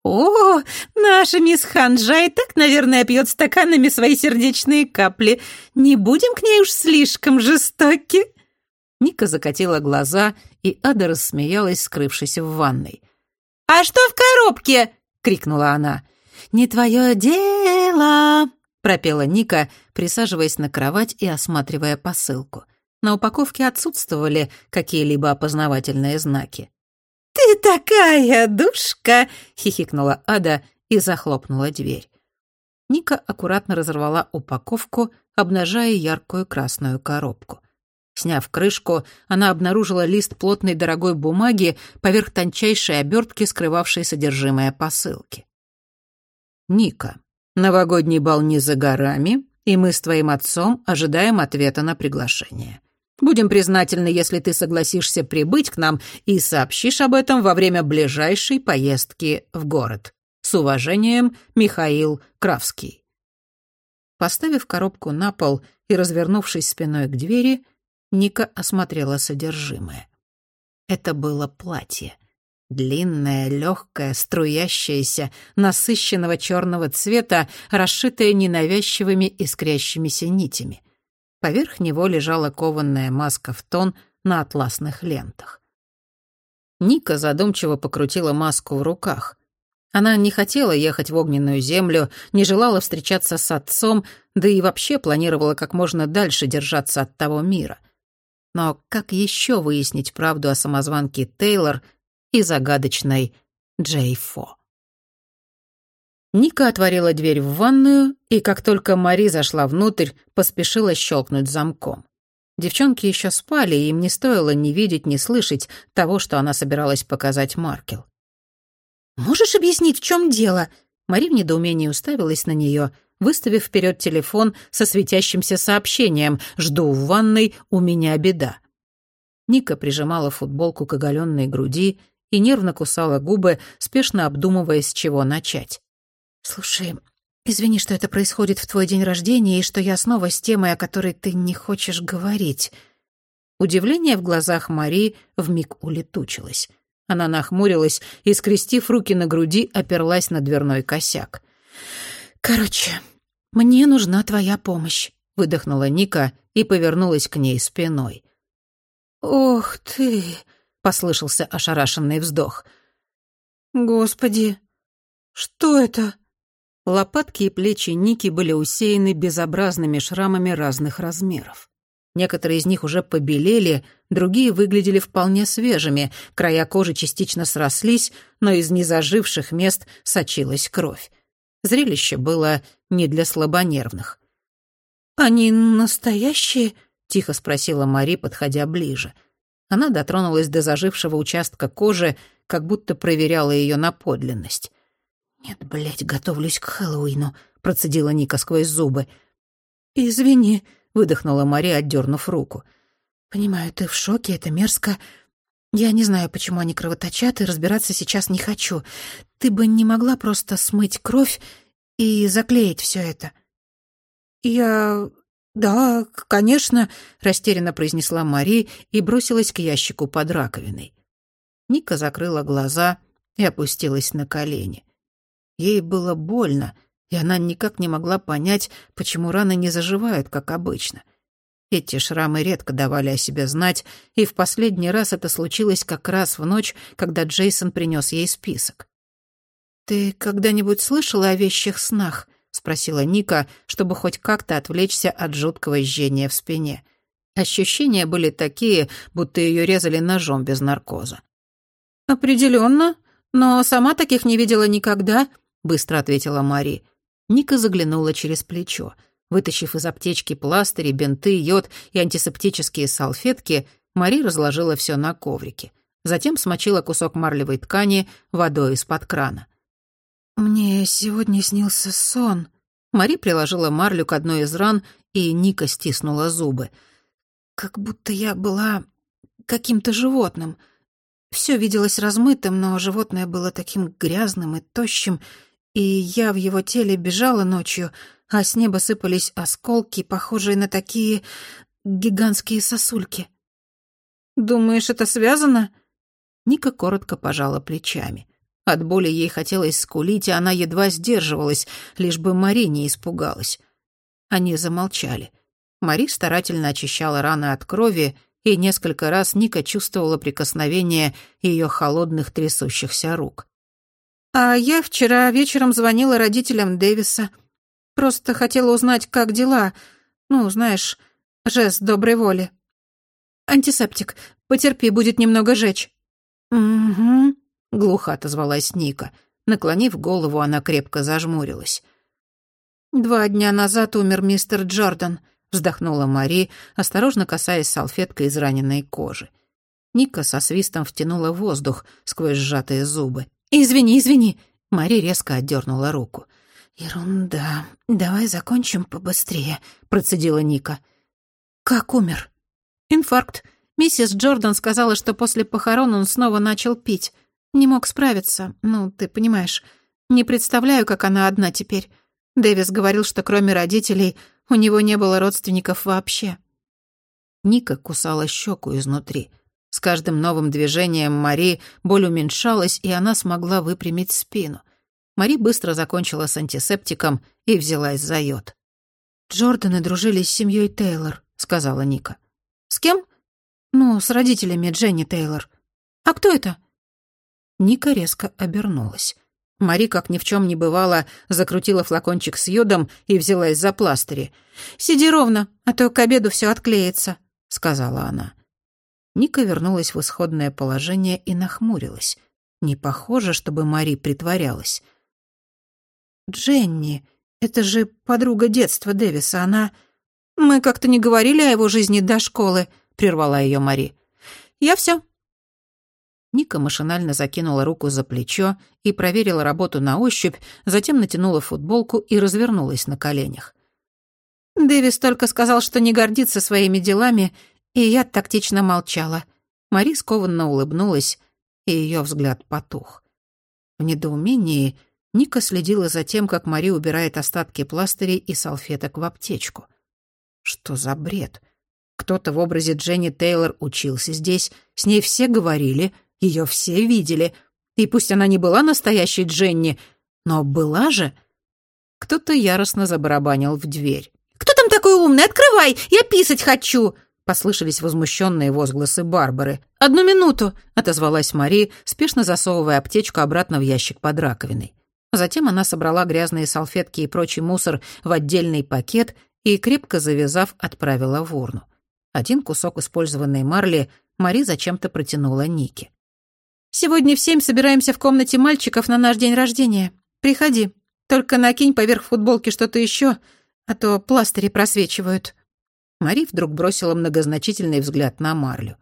«О, наша мисс Ханжа и так, наверное, пьет стаканами свои сердечные капли. Не будем к ней уж слишком жестоки». Ника закатила глаза, и Ада рассмеялась, скрывшись в ванной. «А что в коробке?» — крикнула она. «Не твое дело!» — пропела Ника, присаживаясь на кровать и осматривая посылку. На упаковке отсутствовали какие-либо опознавательные знаки. «Ты такая душка!» — хихикнула Ада и захлопнула дверь. Ника аккуратно разорвала упаковку, обнажая яркую красную коробку. Сняв крышку, она обнаружила лист плотной дорогой бумаги поверх тончайшей обертки, скрывавшей содержимое посылки. «Ника, новогодний бал не за горами, и мы с твоим отцом ожидаем ответа на приглашение. Будем признательны, если ты согласишься прибыть к нам и сообщишь об этом во время ближайшей поездки в город. С уважением, Михаил Кравский». Поставив коробку на пол и развернувшись спиной к двери, Ника осмотрела содержимое. Это было платье. Длинное, легкое, струящееся, насыщенного черного цвета, расшитое ненавязчивыми искрящимися нитями — Поверх него лежала кованная маска в тон на атласных лентах. Ника задумчиво покрутила маску в руках. Она не хотела ехать в огненную землю, не желала встречаться с отцом, да и вообще планировала как можно дальше держаться от того мира. Но как еще выяснить правду о самозванке Тейлор и загадочной Джей Фо? Ника отворила дверь в ванную, и как только Мари зашла внутрь, поспешила щелкнуть замком. Девчонки еще спали, и им не стоило ни видеть, ни слышать того, что она собиралась показать Маркел. «Можешь объяснить, в чем дело?» Мари в недоумении уставилась на нее, выставив вперед телефон со светящимся сообщением «Жду в ванной, у меня беда». Ника прижимала футболку к оголенной груди и нервно кусала губы, спешно обдумывая, с чего начать. «Слушай, извини, что это происходит в твой день рождения и что я снова с темой, о которой ты не хочешь говорить». Удивление в глазах Мари вмиг улетучилось. Она нахмурилась и, скрестив руки на груди, оперлась на дверной косяк. «Короче, мне нужна твоя помощь», — выдохнула Ника и повернулась к ней спиной. «Ох ты!» — послышался ошарашенный вздох. «Господи, что это?» Лопатки и плечи Ники были усеяны безобразными шрамами разных размеров. Некоторые из них уже побелели, другие выглядели вполне свежими, края кожи частично срослись, но из незаживших мест сочилась кровь. Зрелище было не для слабонервных. «Они настоящие?» — тихо спросила Мари, подходя ближе. Она дотронулась до зажившего участка кожи, как будто проверяла ее на подлинность. «Нет, блядь, готовлюсь к Хэллоуину», — процедила Ника сквозь зубы. «Извини», — выдохнула Мария, отдернув руку. «Понимаю, ты в шоке, это мерзко. Я не знаю, почему они кровоточат, и разбираться сейчас не хочу. Ты бы не могла просто смыть кровь и заклеить все это?» «Я... да, конечно», — растерянно произнесла Мари и бросилась к ящику под раковиной. Ника закрыла глаза и опустилась на колени. Ей было больно, и она никак не могла понять, почему раны не заживают, как обычно. Эти шрамы редко давали о себе знать, и в последний раз это случилось как раз в ночь, когда Джейсон принес ей список. «Ты когда-нибудь слышала о вещих снах?» — спросила Ника, чтобы хоть как-то отвлечься от жуткого жжения в спине. Ощущения были такие, будто ее резали ножом без наркоза. «Определенно, но сама таких не видела никогда», — быстро ответила Мари. Ника заглянула через плечо. Вытащив из аптечки пластыри, бинты, йод и антисептические салфетки, Мари разложила все на коврике. Затем смочила кусок марлевой ткани водой из-под крана. «Мне сегодня снился сон». Мари приложила марлю к одной из ран, и Ника стиснула зубы. «Как будто я была каким-то животным. Все виделось размытым, но животное было таким грязным и тощим, и я в его теле бежала ночью, а с неба сыпались осколки, похожие на такие гигантские сосульки. «Думаешь, это связано?» Ника коротко пожала плечами. От боли ей хотелось скулить, и она едва сдерживалась, лишь бы Мари не испугалась. Они замолчали. Мари старательно очищала раны от крови, и несколько раз Ника чувствовала прикосновение ее холодных трясущихся рук. «А я вчера вечером звонила родителям Дэвиса. Просто хотела узнать, как дела. Ну, знаешь, жест доброй воли. Антисептик. Потерпи, будет немного жечь». «Угу», — глухо отозвалась Ника. Наклонив голову, она крепко зажмурилась. «Два дня назад умер мистер Джордан», — вздохнула Мари, осторожно касаясь салфеткой израненной кожи. Ника со свистом втянула воздух сквозь сжатые зубы. «Извини, извини!» — Мари резко отдернула руку. «Ерунда. Давай закончим побыстрее», — процедила Ника. «Как умер?» «Инфаркт. Миссис Джордан сказала, что после похорон он снова начал пить. Не мог справиться, ну, ты понимаешь. Не представляю, как она одна теперь. Дэвис говорил, что кроме родителей у него не было родственников вообще. Ника кусала щеку изнутри. С каждым новым движением Мари боль уменьшалась, и она смогла выпрямить спину. Мари быстро закончила с антисептиком и взялась за йод. «Джорданы дружили с семьей Тейлор», — сказала Ника. «С кем?» «Ну, с родителями Дженни Тейлор». «А кто это?» Ника резко обернулась. Мари, как ни в чем не бывало, закрутила флакончик с йодом и взялась за пластыри. «Сиди ровно, а то к обеду все отклеится», — сказала она. Ника вернулась в исходное положение и нахмурилась. Не похоже, чтобы Мари притворялась. «Дженни, это же подруга детства Дэвиса, она...» «Мы как-то не говорили о его жизни до школы», — прервала ее Мари. «Я все, Ника машинально закинула руку за плечо и проверила работу на ощупь, затем натянула футболку и развернулась на коленях. Дэвис только сказал, что не гордится своими делами, и я тактично молчала. Мари скованно улыбнулась, и ее взгляд потух. В недоумении Ника следила за тем, как Мари убирает остатки пластырей и салфеток в аптечку. Что за бред? Кто-то в образе Дженни Тейлор учился здесь, с ней все говорили — ее все видели. И пусть она не была настоящей Дженни, но была же. Кто-то яростно забарабанил в дверь. «Кто там такой умный? Открывай! Я писать хочу!» Послышались возмущенные возгласы Барбары. «Одну минуту!» — отозвалась Мари, спешно засовывая аптечку обратно в ящик под раковиной. Затем она собрала грязные салфетки и прочий мусор в отдельный пакет и, крепко завязав, отправила в урну. Один кусок использованной марли Мари зачем-то протянула Нике. Сегодня в семь собираемся в комнате мальчиков на наш день рождения. Приходи. Только накинь поверх футболки что-то еще, а то пластыри просвечивают». Мари вдруг бросила многозначительный взгляд на Марлю.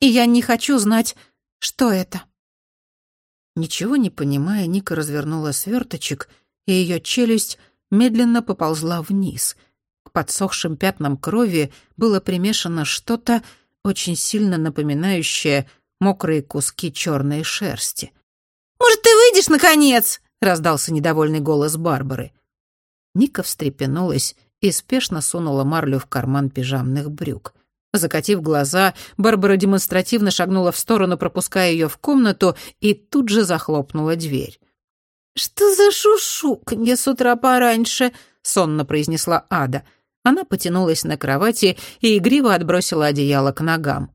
«И я не хочу знать, что это». Ничего не понимая, Ника развернула сверточек, и ее челюсть медленно поползла вниз. К подсохшим пятнам крови было примешано что-то, очень сильно напоминающее мокрые куски черной шерсти. «Может, ты выйдешь, наконец?» — раздался недовольный голос Барбары. Ника встрепенулась и спешно сунула марлю в карман пижамных брюк. Закатив глаза, Барбара демонстративно шагнула в сторону, пропуская ее в комнату, и тут же захлопнула дверь. «Что за шушуканье с утра пораньше?» — сонно произнесла Ада. Она потянулась на кровати и игриво отбросила одеяло к ногам.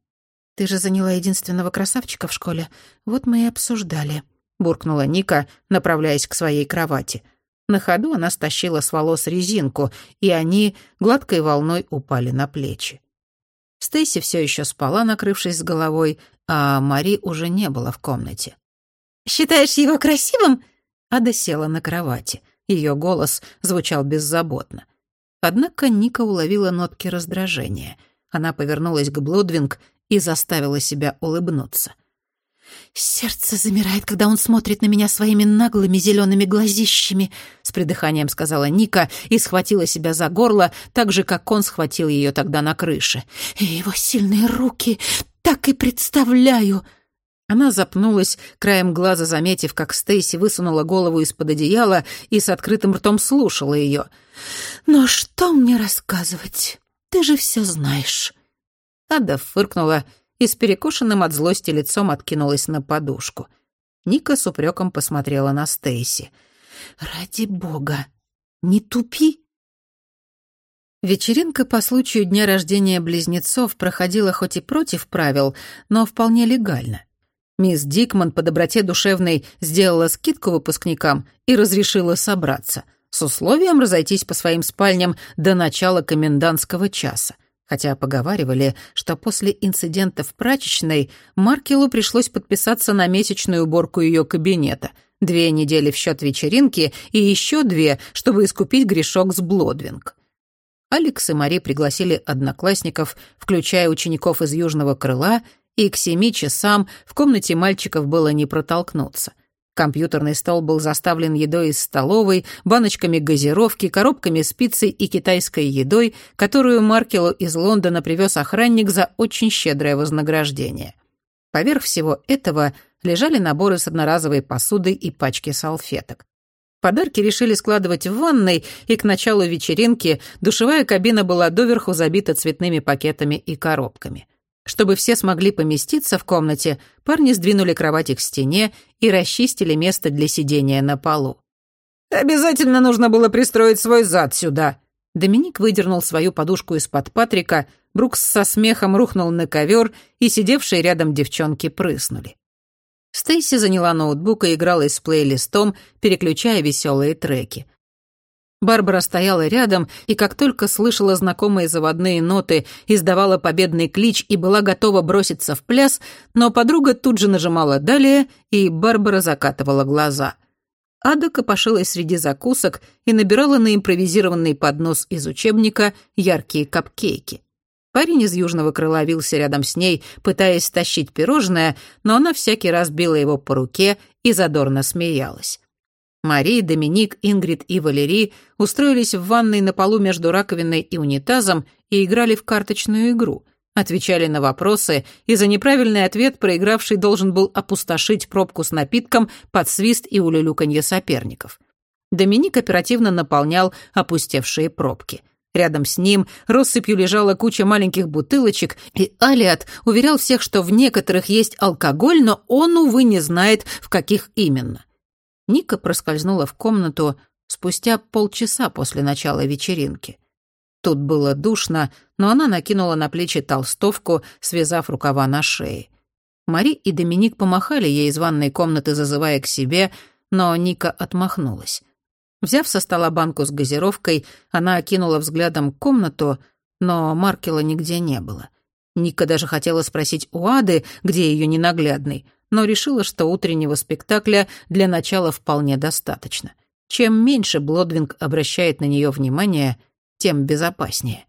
«Ты же заняла единственного красавчика в школе. Вот мы и обсуждали», — буркнула Ника, направляясь к своей кровати. На ходу она стащила с волос резинку, и они гладкой волной упали на плечи. Стейси все еще спала, накрывшись с головой, а Мари уже не было в комнате. «Считаешь его красивым?» Ада села на кровати. Ее голос звучал беззаботно. Однако Ника уловила нотки раздражения. Она повернулась к Блудвинг и заставила себя улыбнуться. «Сердце замирает, когда он смотрит на меня своими наглыми зелеными глазищами», — с придыханием сказала Ника и схватила себя за горло, так же, как он схватил ее тогда на крыше. «И его сильные руки, так и представляю!» Она запнулась, краем глаза заметив, как Стейси высунула голову из-под одеяла и с открытым ртом слушала ее. «Но что мне рассказывать? Ты же все знаешь». Ада фыркнула и с перекошенным от злости лицом откинулась на подушку. Ника с упреком посмотрела на Стейси. «Ради бога, не тупи!» Вечеринка по случаю дня рождения близнецов проходила хоть и против правил, но вполне легально. Мисс Дикман по доброте душевной сделала скидку выпускникам и разрешила собраться, с условием разойтись по своим спальням до начала комендантского часа. Хотя поговаривали, что после инцидента в прачечной Маркелу пришлось подписаться на месячную уборку ее кабинета. Две недели в счет вечеринки и еще две, чтобы искупить грешок с Блодвинг. Алекс и Мари пригласили одноклассников, включая учеников из Южного крыла, и к семи часам в комнате мальчиков было не протолкнуться. Компьютерный стол был заставлен едой из столовой, баночками газировки, коробками с пиццей и китайской едой, которую Маркелу из Лондона привез охранник за очень щедрое вознаграждение. Поверх всего этого лежали наборы с одноразовой посудой и пачки салфеток. Подарки решили складывать в ванной, и к началу вечеринки душевая кабина была доверху забита цветными пакетами и коробками. Чтобы все смогли поместиться в комнате, парни сдвинули кровати к стене и расчистили место для сидения на полу. «Обязательно нужно было пристроить свой зад сюда». Доминик выдернул свою подушку из-под Патрика, Брукс со смехом рухнул на ковер, и сидевшие рядом девчонки прыснули. Стейси заняла ноутбук и играла с плейлистом, переключая веселые треки. Барбара стояла рядом и, как только слышала знакомые заводные ноты, издавала победный клич и была готова броситься в пляс, но подруга тут же нажимала «далее», и Барбара закатывала глаза. Ада копошилась среди закусок и набирала на импровизированный поднос из учебника яркие капкейки. Парень из южного крыла вился рядом с ней, пытаясь стащить пирожное, но она всякий раз била его по руке и задорно смеялась. Мари, Доминик, Ингрид и Валерий устроились в ванной на полу между раковиной и унитазом и играли в карточную игру. Отвечали на вопросы, и за неправильный ответ проигравший должен был опустошить пробку с напитком под свист и улюлюканье соперников. Доминик оперативно наполнял опустевшие пробки — Рядом с ним россыпью лежала куча маленьких бутылочек, и Алиат уверял всех, что в некоторых есть алкоголь, но он, увы, не знает, в каких именно. Ника проскользнула в комнату спустя полчаса после начала вечеринки. Тут было душно, но она накинула на плечи толстовку, связав рукава на шее. Мари и Доминик помахали ей из ванной комнаты, зазывая к себе, но Ника отмахнулась. Взяв со стола банку с газировкой, она окинула взглядом комнату, но Маркела нигде не было. Ника даже хотела спросить у Ады, где ее ненаглядный, но решила, что утреннего спектакля для начала вполне достаточно. Чем меньше Блодвинг обращает на нее внимание, тем безопаснее.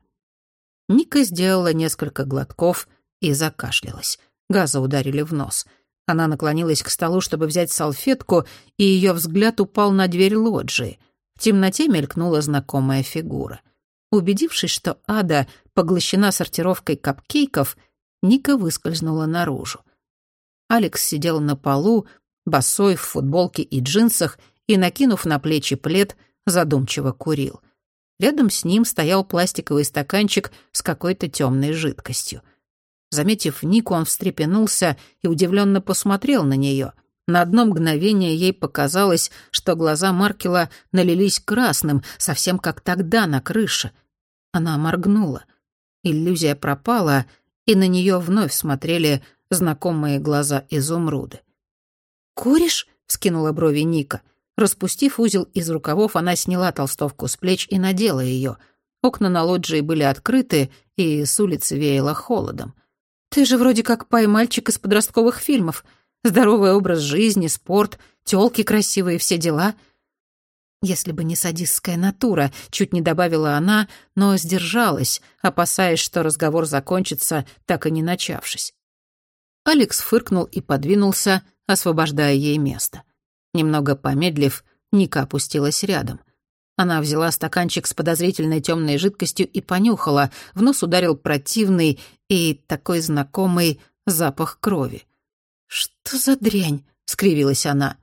Ника сделала несколько глотков и закашлялась. Газа ударили в нос — она наклонилась к столу, чтобы взять салфетку, и ее взгляд упал на дверь лоджии. В темноте мелькнула знакомая фигура. Убедившись, что Ада поглощена сортировкой капкейков, Ника выскользнула наружу. Алекс сидел на полу, босой в футболке и джинсах, и, накинув на плечи плед, задумчиво курил. Рядом с ним стоял пластиковый стаканчик с какой-то темной жидкостью — Заметив Нику, он встрепенулся и удивленно посмотрел на нее. На одно мгновение ей показалось, что глаза Маркела налились красным, совсем как тогда на крыше. Она моргнула. Иллюзия пропала, и на нее вновь смотрели знакомые глаза изумруды. «Куришь?» — скинула брови Ника. Распустив узел из рукавов, она сняла толстовку с плеч и надела ее. Окна на лоджии были открыты, и с улицы веяло холодом. Ты же вроде как пай-мальчик из подростковых фильмов. Здоровый образ жизни, спорт, тёлки красивые, все дела. Если бы не садистская натура, чуть не добавила она, но сдержалась, опасаясь, что разговор закончится, так и не начавшись. Алекс фыркнул и подвинулся, освобождая ей место. Немного помедлив, Ника опустилась рядом — она взяла стаканчик с подозрительной темной жидкостью и понюхала. В нос ударил противный и такой знакомый запах крови. «Что за дрянь?» — скривилась она.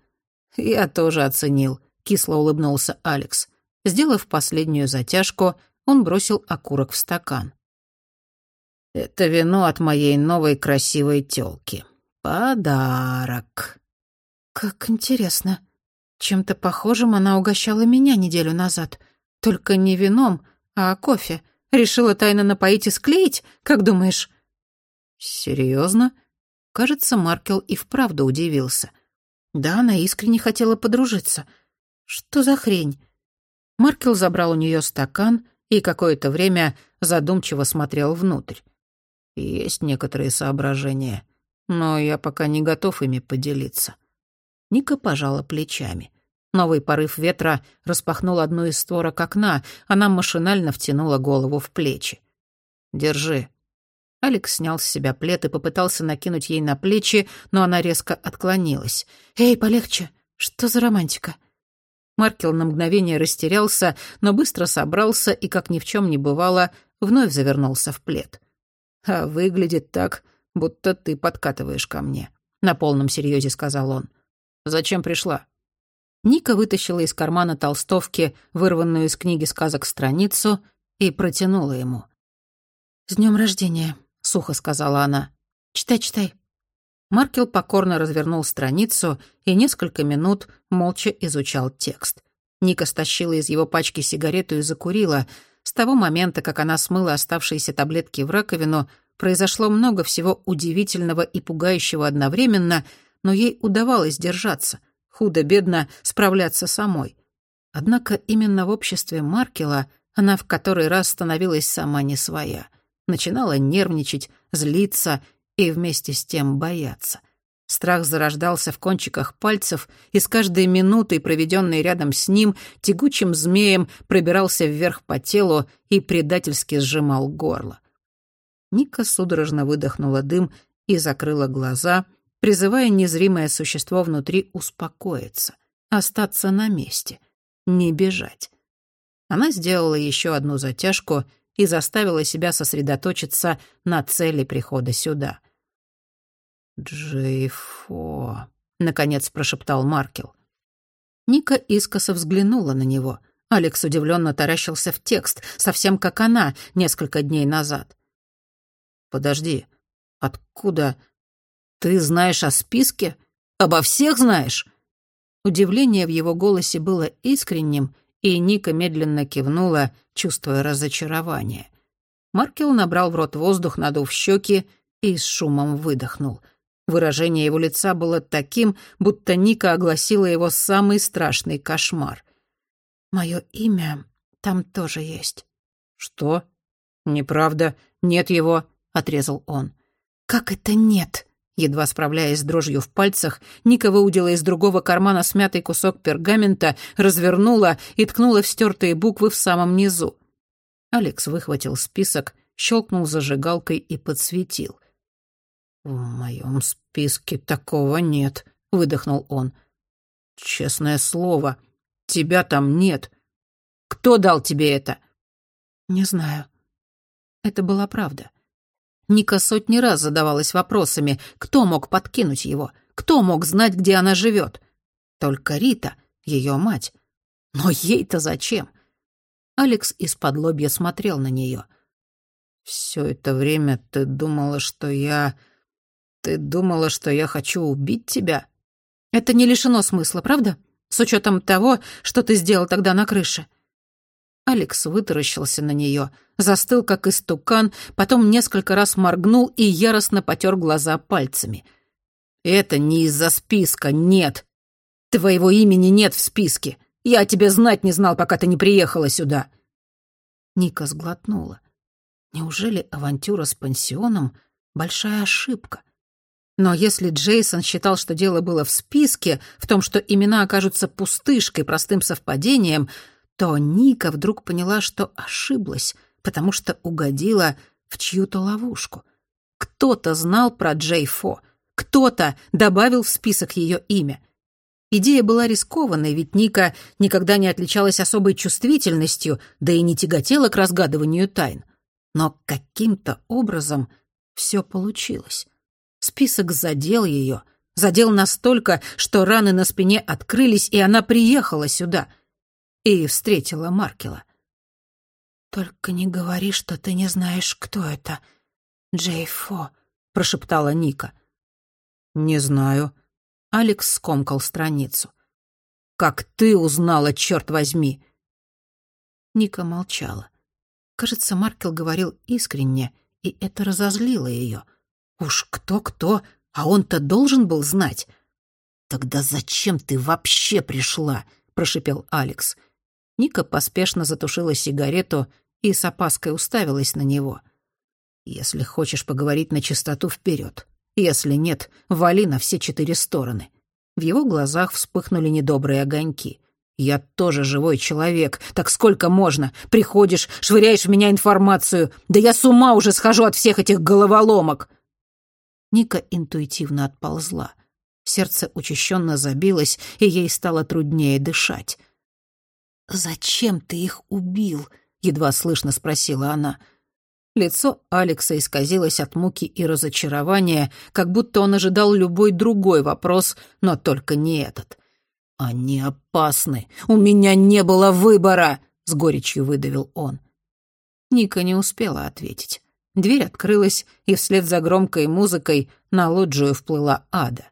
«Я тоже оценил», — кисло улыбнулся Алекс. Сделав последнюю затяжку, он бросил окурок в стакан. «Это вино от моей новой красивой тёлки. Подарок». Как интересно. Чем-то похожим она угощала меня неделю назад. Только не вином, а кофе. Решила тайно напоить и склеить, как думаешь?» «Серьезно?» Кажется, Маркел и вправду удивился. Да, она искренне хотела подружиться. Что за хрень? Маркел забрал у нее стакан и какое-то время задумчиво смотрел внутрь. Есть некоторые соображения, но я пока не готов ими поделиться. Ника пожала плечами. Новый порыв ветра распахнул одну из створок окна, она машинально втянула голову в плечи. «Держи». Алекс снял с себя плед и попытался накинуть ей на плечи, но она резко отклонилась. «Эй, полегче! Что за романтика?» Маркел на мгновение растерялся, но быстро собрался и, как ни в чем не бывало, вновь завернулся в плед. «А выглядит так, будто ты подкатываешь ко мне», — на полном серьезе сказал он. «Зачем пришла?» Ника вытащила из кармана толстовки вырванную из книги сказок страницу и протянула ему. «С днем рождения», — сухо сказала она. «Читай, читай». Маркел покорно развернул страницу и несколько минут молча изучал текст. Ника стащила из его пачки сигарету и закурила. С того момента, как она смыла оставшиеся таблетки в раковину, произошло много всего удивительного и пугающего одновременно, но ей удавалось держаться — худо-бедно справляться самой. Однако именно в обществе Маркела она в который раз становилась сама не своя. Начинала нервничать, злиться и вместе с тем бояться. Страх зарождался в кончиках пальцев, и с каждой минутой, проведенной рядом с ним, тягучим змеем пробирался вверх по телу и предательски сжимал горло. Ника судорожно выдохнула дым и закрыла глаза — призывая незримое существо внутри успокоиться, остаться на месте, не бежать. Она сделала еще одну затяжку и заставила себя сосредоточиться на цели прихода сюда. «Джейфо», — наконец прошептал Маркел. Ника искоса взглянула на него. Алекс удивленно таращился в текст, совсем как она несколько дней назад. «Подожди, откуда...» «Ты знаешь о списке? Обо всех знаешь?» Удивление в его голосе было искренним, и Ника медленно кивнула, чувствуя разочарование. Маркел набрал в рот воздух, надув щеки, и с шумом выдохнул. Выражение его лица было таким, будто Ника огласила его самый страшный кошмар. «Мое имя там тоже есть». «Что?» «Неправда. Нет его», — отрезал он. «Как это нет?» Едва справляясь с дрожью в пальцах, Ника выудила из другого кармана смятый кусок пергамента, развернула и ткнула в стертые буквы в самом низу. Алекс выхватил список, щелкнул зажигалкой и подсветил. «В моем списке такого нет», — выдохнул он. «Честное слово, тебя там нет. Кто дал тебе это?» «Не знаю». Это была правда. Ника сотни раз задавалась вопросами, кто мог подкинуть его, кто мог знать, где она живет. Только Рита, ее мать. Но ей-то зачем? Алекс из-под лобья смотрел на нее. «Все это время ты думала, что я... Ты думала, что я хочу убить тебя?» «Это не лишено смысла, правда? С учетом того, что ты сделал тогда на крыше». Алекс вытаращился на нее, застыл как истукан, потом несколько раз моргнул и яростно потер глаза пальцами. «Это не из-за списка, нет. Твоего имени нет в списке. Я тебя знать не знал, пока ты не приехала сюда». Ника сглотнула. Неужели авантюра с пансионом — большая ошибка? Но если Джейсон считал, что дело было в списке, в том, что имена окажутся пустышкой, простым совпадением — то Ника вдруг поняла, что ошиблась, потому что угодила в чью-то ловушку. Кто-то знал про Джей Фо, кто-то добавил в список ее имя. Идея была рискованной, ведь Ника никогда не отличалась особой чувствительностью, да и не тяготела к разгадыванию тайн. Но каким-то образом все получилось. Список задел ее, задел настолько, что раны на спине открылись, и она приехала сюда — и встретила Маркела. «Только не говори, что ты не знаешь, кто это. Джей Фо», — прошептала Ника. «Не знаю. Алекс скомкал страницу. «Как ты узнала, черт возьми?» Ника молчала. Кажется, Маркел говорил искренне, и это разозлило ее. Уж кто-кто, а он-то должен был знать. «Тогда зачем ты вообще пришла?» — прошипел Алекс. Ника поспешно затушила сигарету и с опаской уставилась на него. «Если хочешь поговорить на чистоту, вперед. Если нет, вали на все четыре стороны». В его глазах вспыхнули недобрые огоньки. «Я тоже живой человек. Так сколько можно? Приходишь, швыряешь в меня информацию. Да я с ума уже схожу от всех этих головоломок!» Ника интуитивно отползла. Сердце учащенно забилось, и ей стало труднее дышать. «Зачем ты их убил?» — едва слышно спросила она. Лицо Алекса исказилось от муки и разочарования, как будто он ожидал любой другой вопрос, но только не этот. «Они опасны. У меня не было выбора!» — с горечью выдавил он. Ника не успела ответить. Дверь открылась, и вслед за громкой музыкой на лоджию вплыла Ада.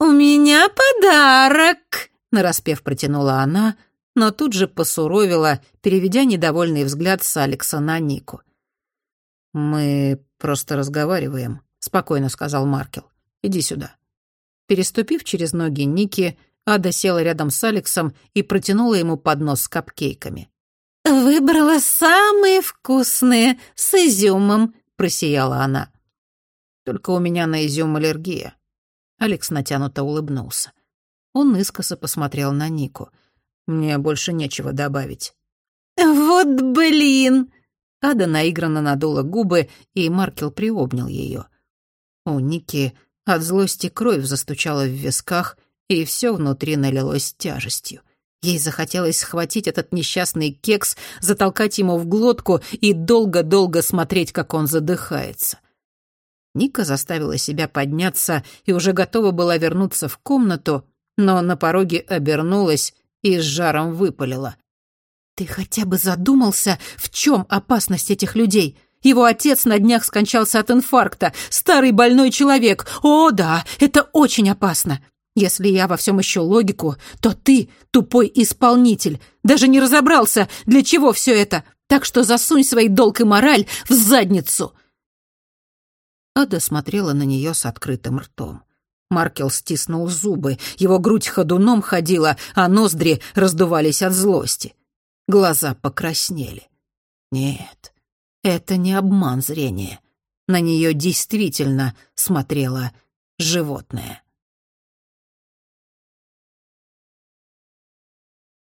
«У меня подарок!» — нараспев протянула она, но тут же посуровила, переведя недовольный взгляд с Алекса на Нику. «Мы просто разговариваем», — спокойно сказал Маркел. «Иди сюда». Переступив через ноги Ники, Ада села рядом с Алексом и протянула ему поднос с капкейками. «Выбрала самые вкусные, с изюмом», — просияла она. «Только у меня на изюм аллергия». Алекс натянуто улыбнулся. Он искоса посмотрел на Нику. «Мне больше нечего добавить». «Вот блин!» Ада наигранно надула губы, и Маркел приобнял ее. У Ники от злости кровь застучала в висках, и все внутри налилось тяжестью. Ей захотелось схватить этот несчастный кекс, затолкать ему в глотку и долго-долго смотреть, как он задыхается. Ника заставила себя подняться и уже готова была вернуться в комнату, но на пороге обернулась и с жаром выпалила. «Ты хотя бы задумался, в чем опасность этих людей?» Его отец на днях скончался от инфаркта. Старый больной человек. О, да, это очень опасно. Если я во всем ищу логику, то ты тупой исполнитель. Даже не разобрался, для чего все это. Так что засунь свой долг и мораль в задницу. Ада смотрела на нее с открытым ртом. Маркел стиснул зубы, его грудь ходуном ходила, а ноздри раздувались от злости. Глаза покраснели. Нет, это не обман зрения. На нее действительно смотрело животное.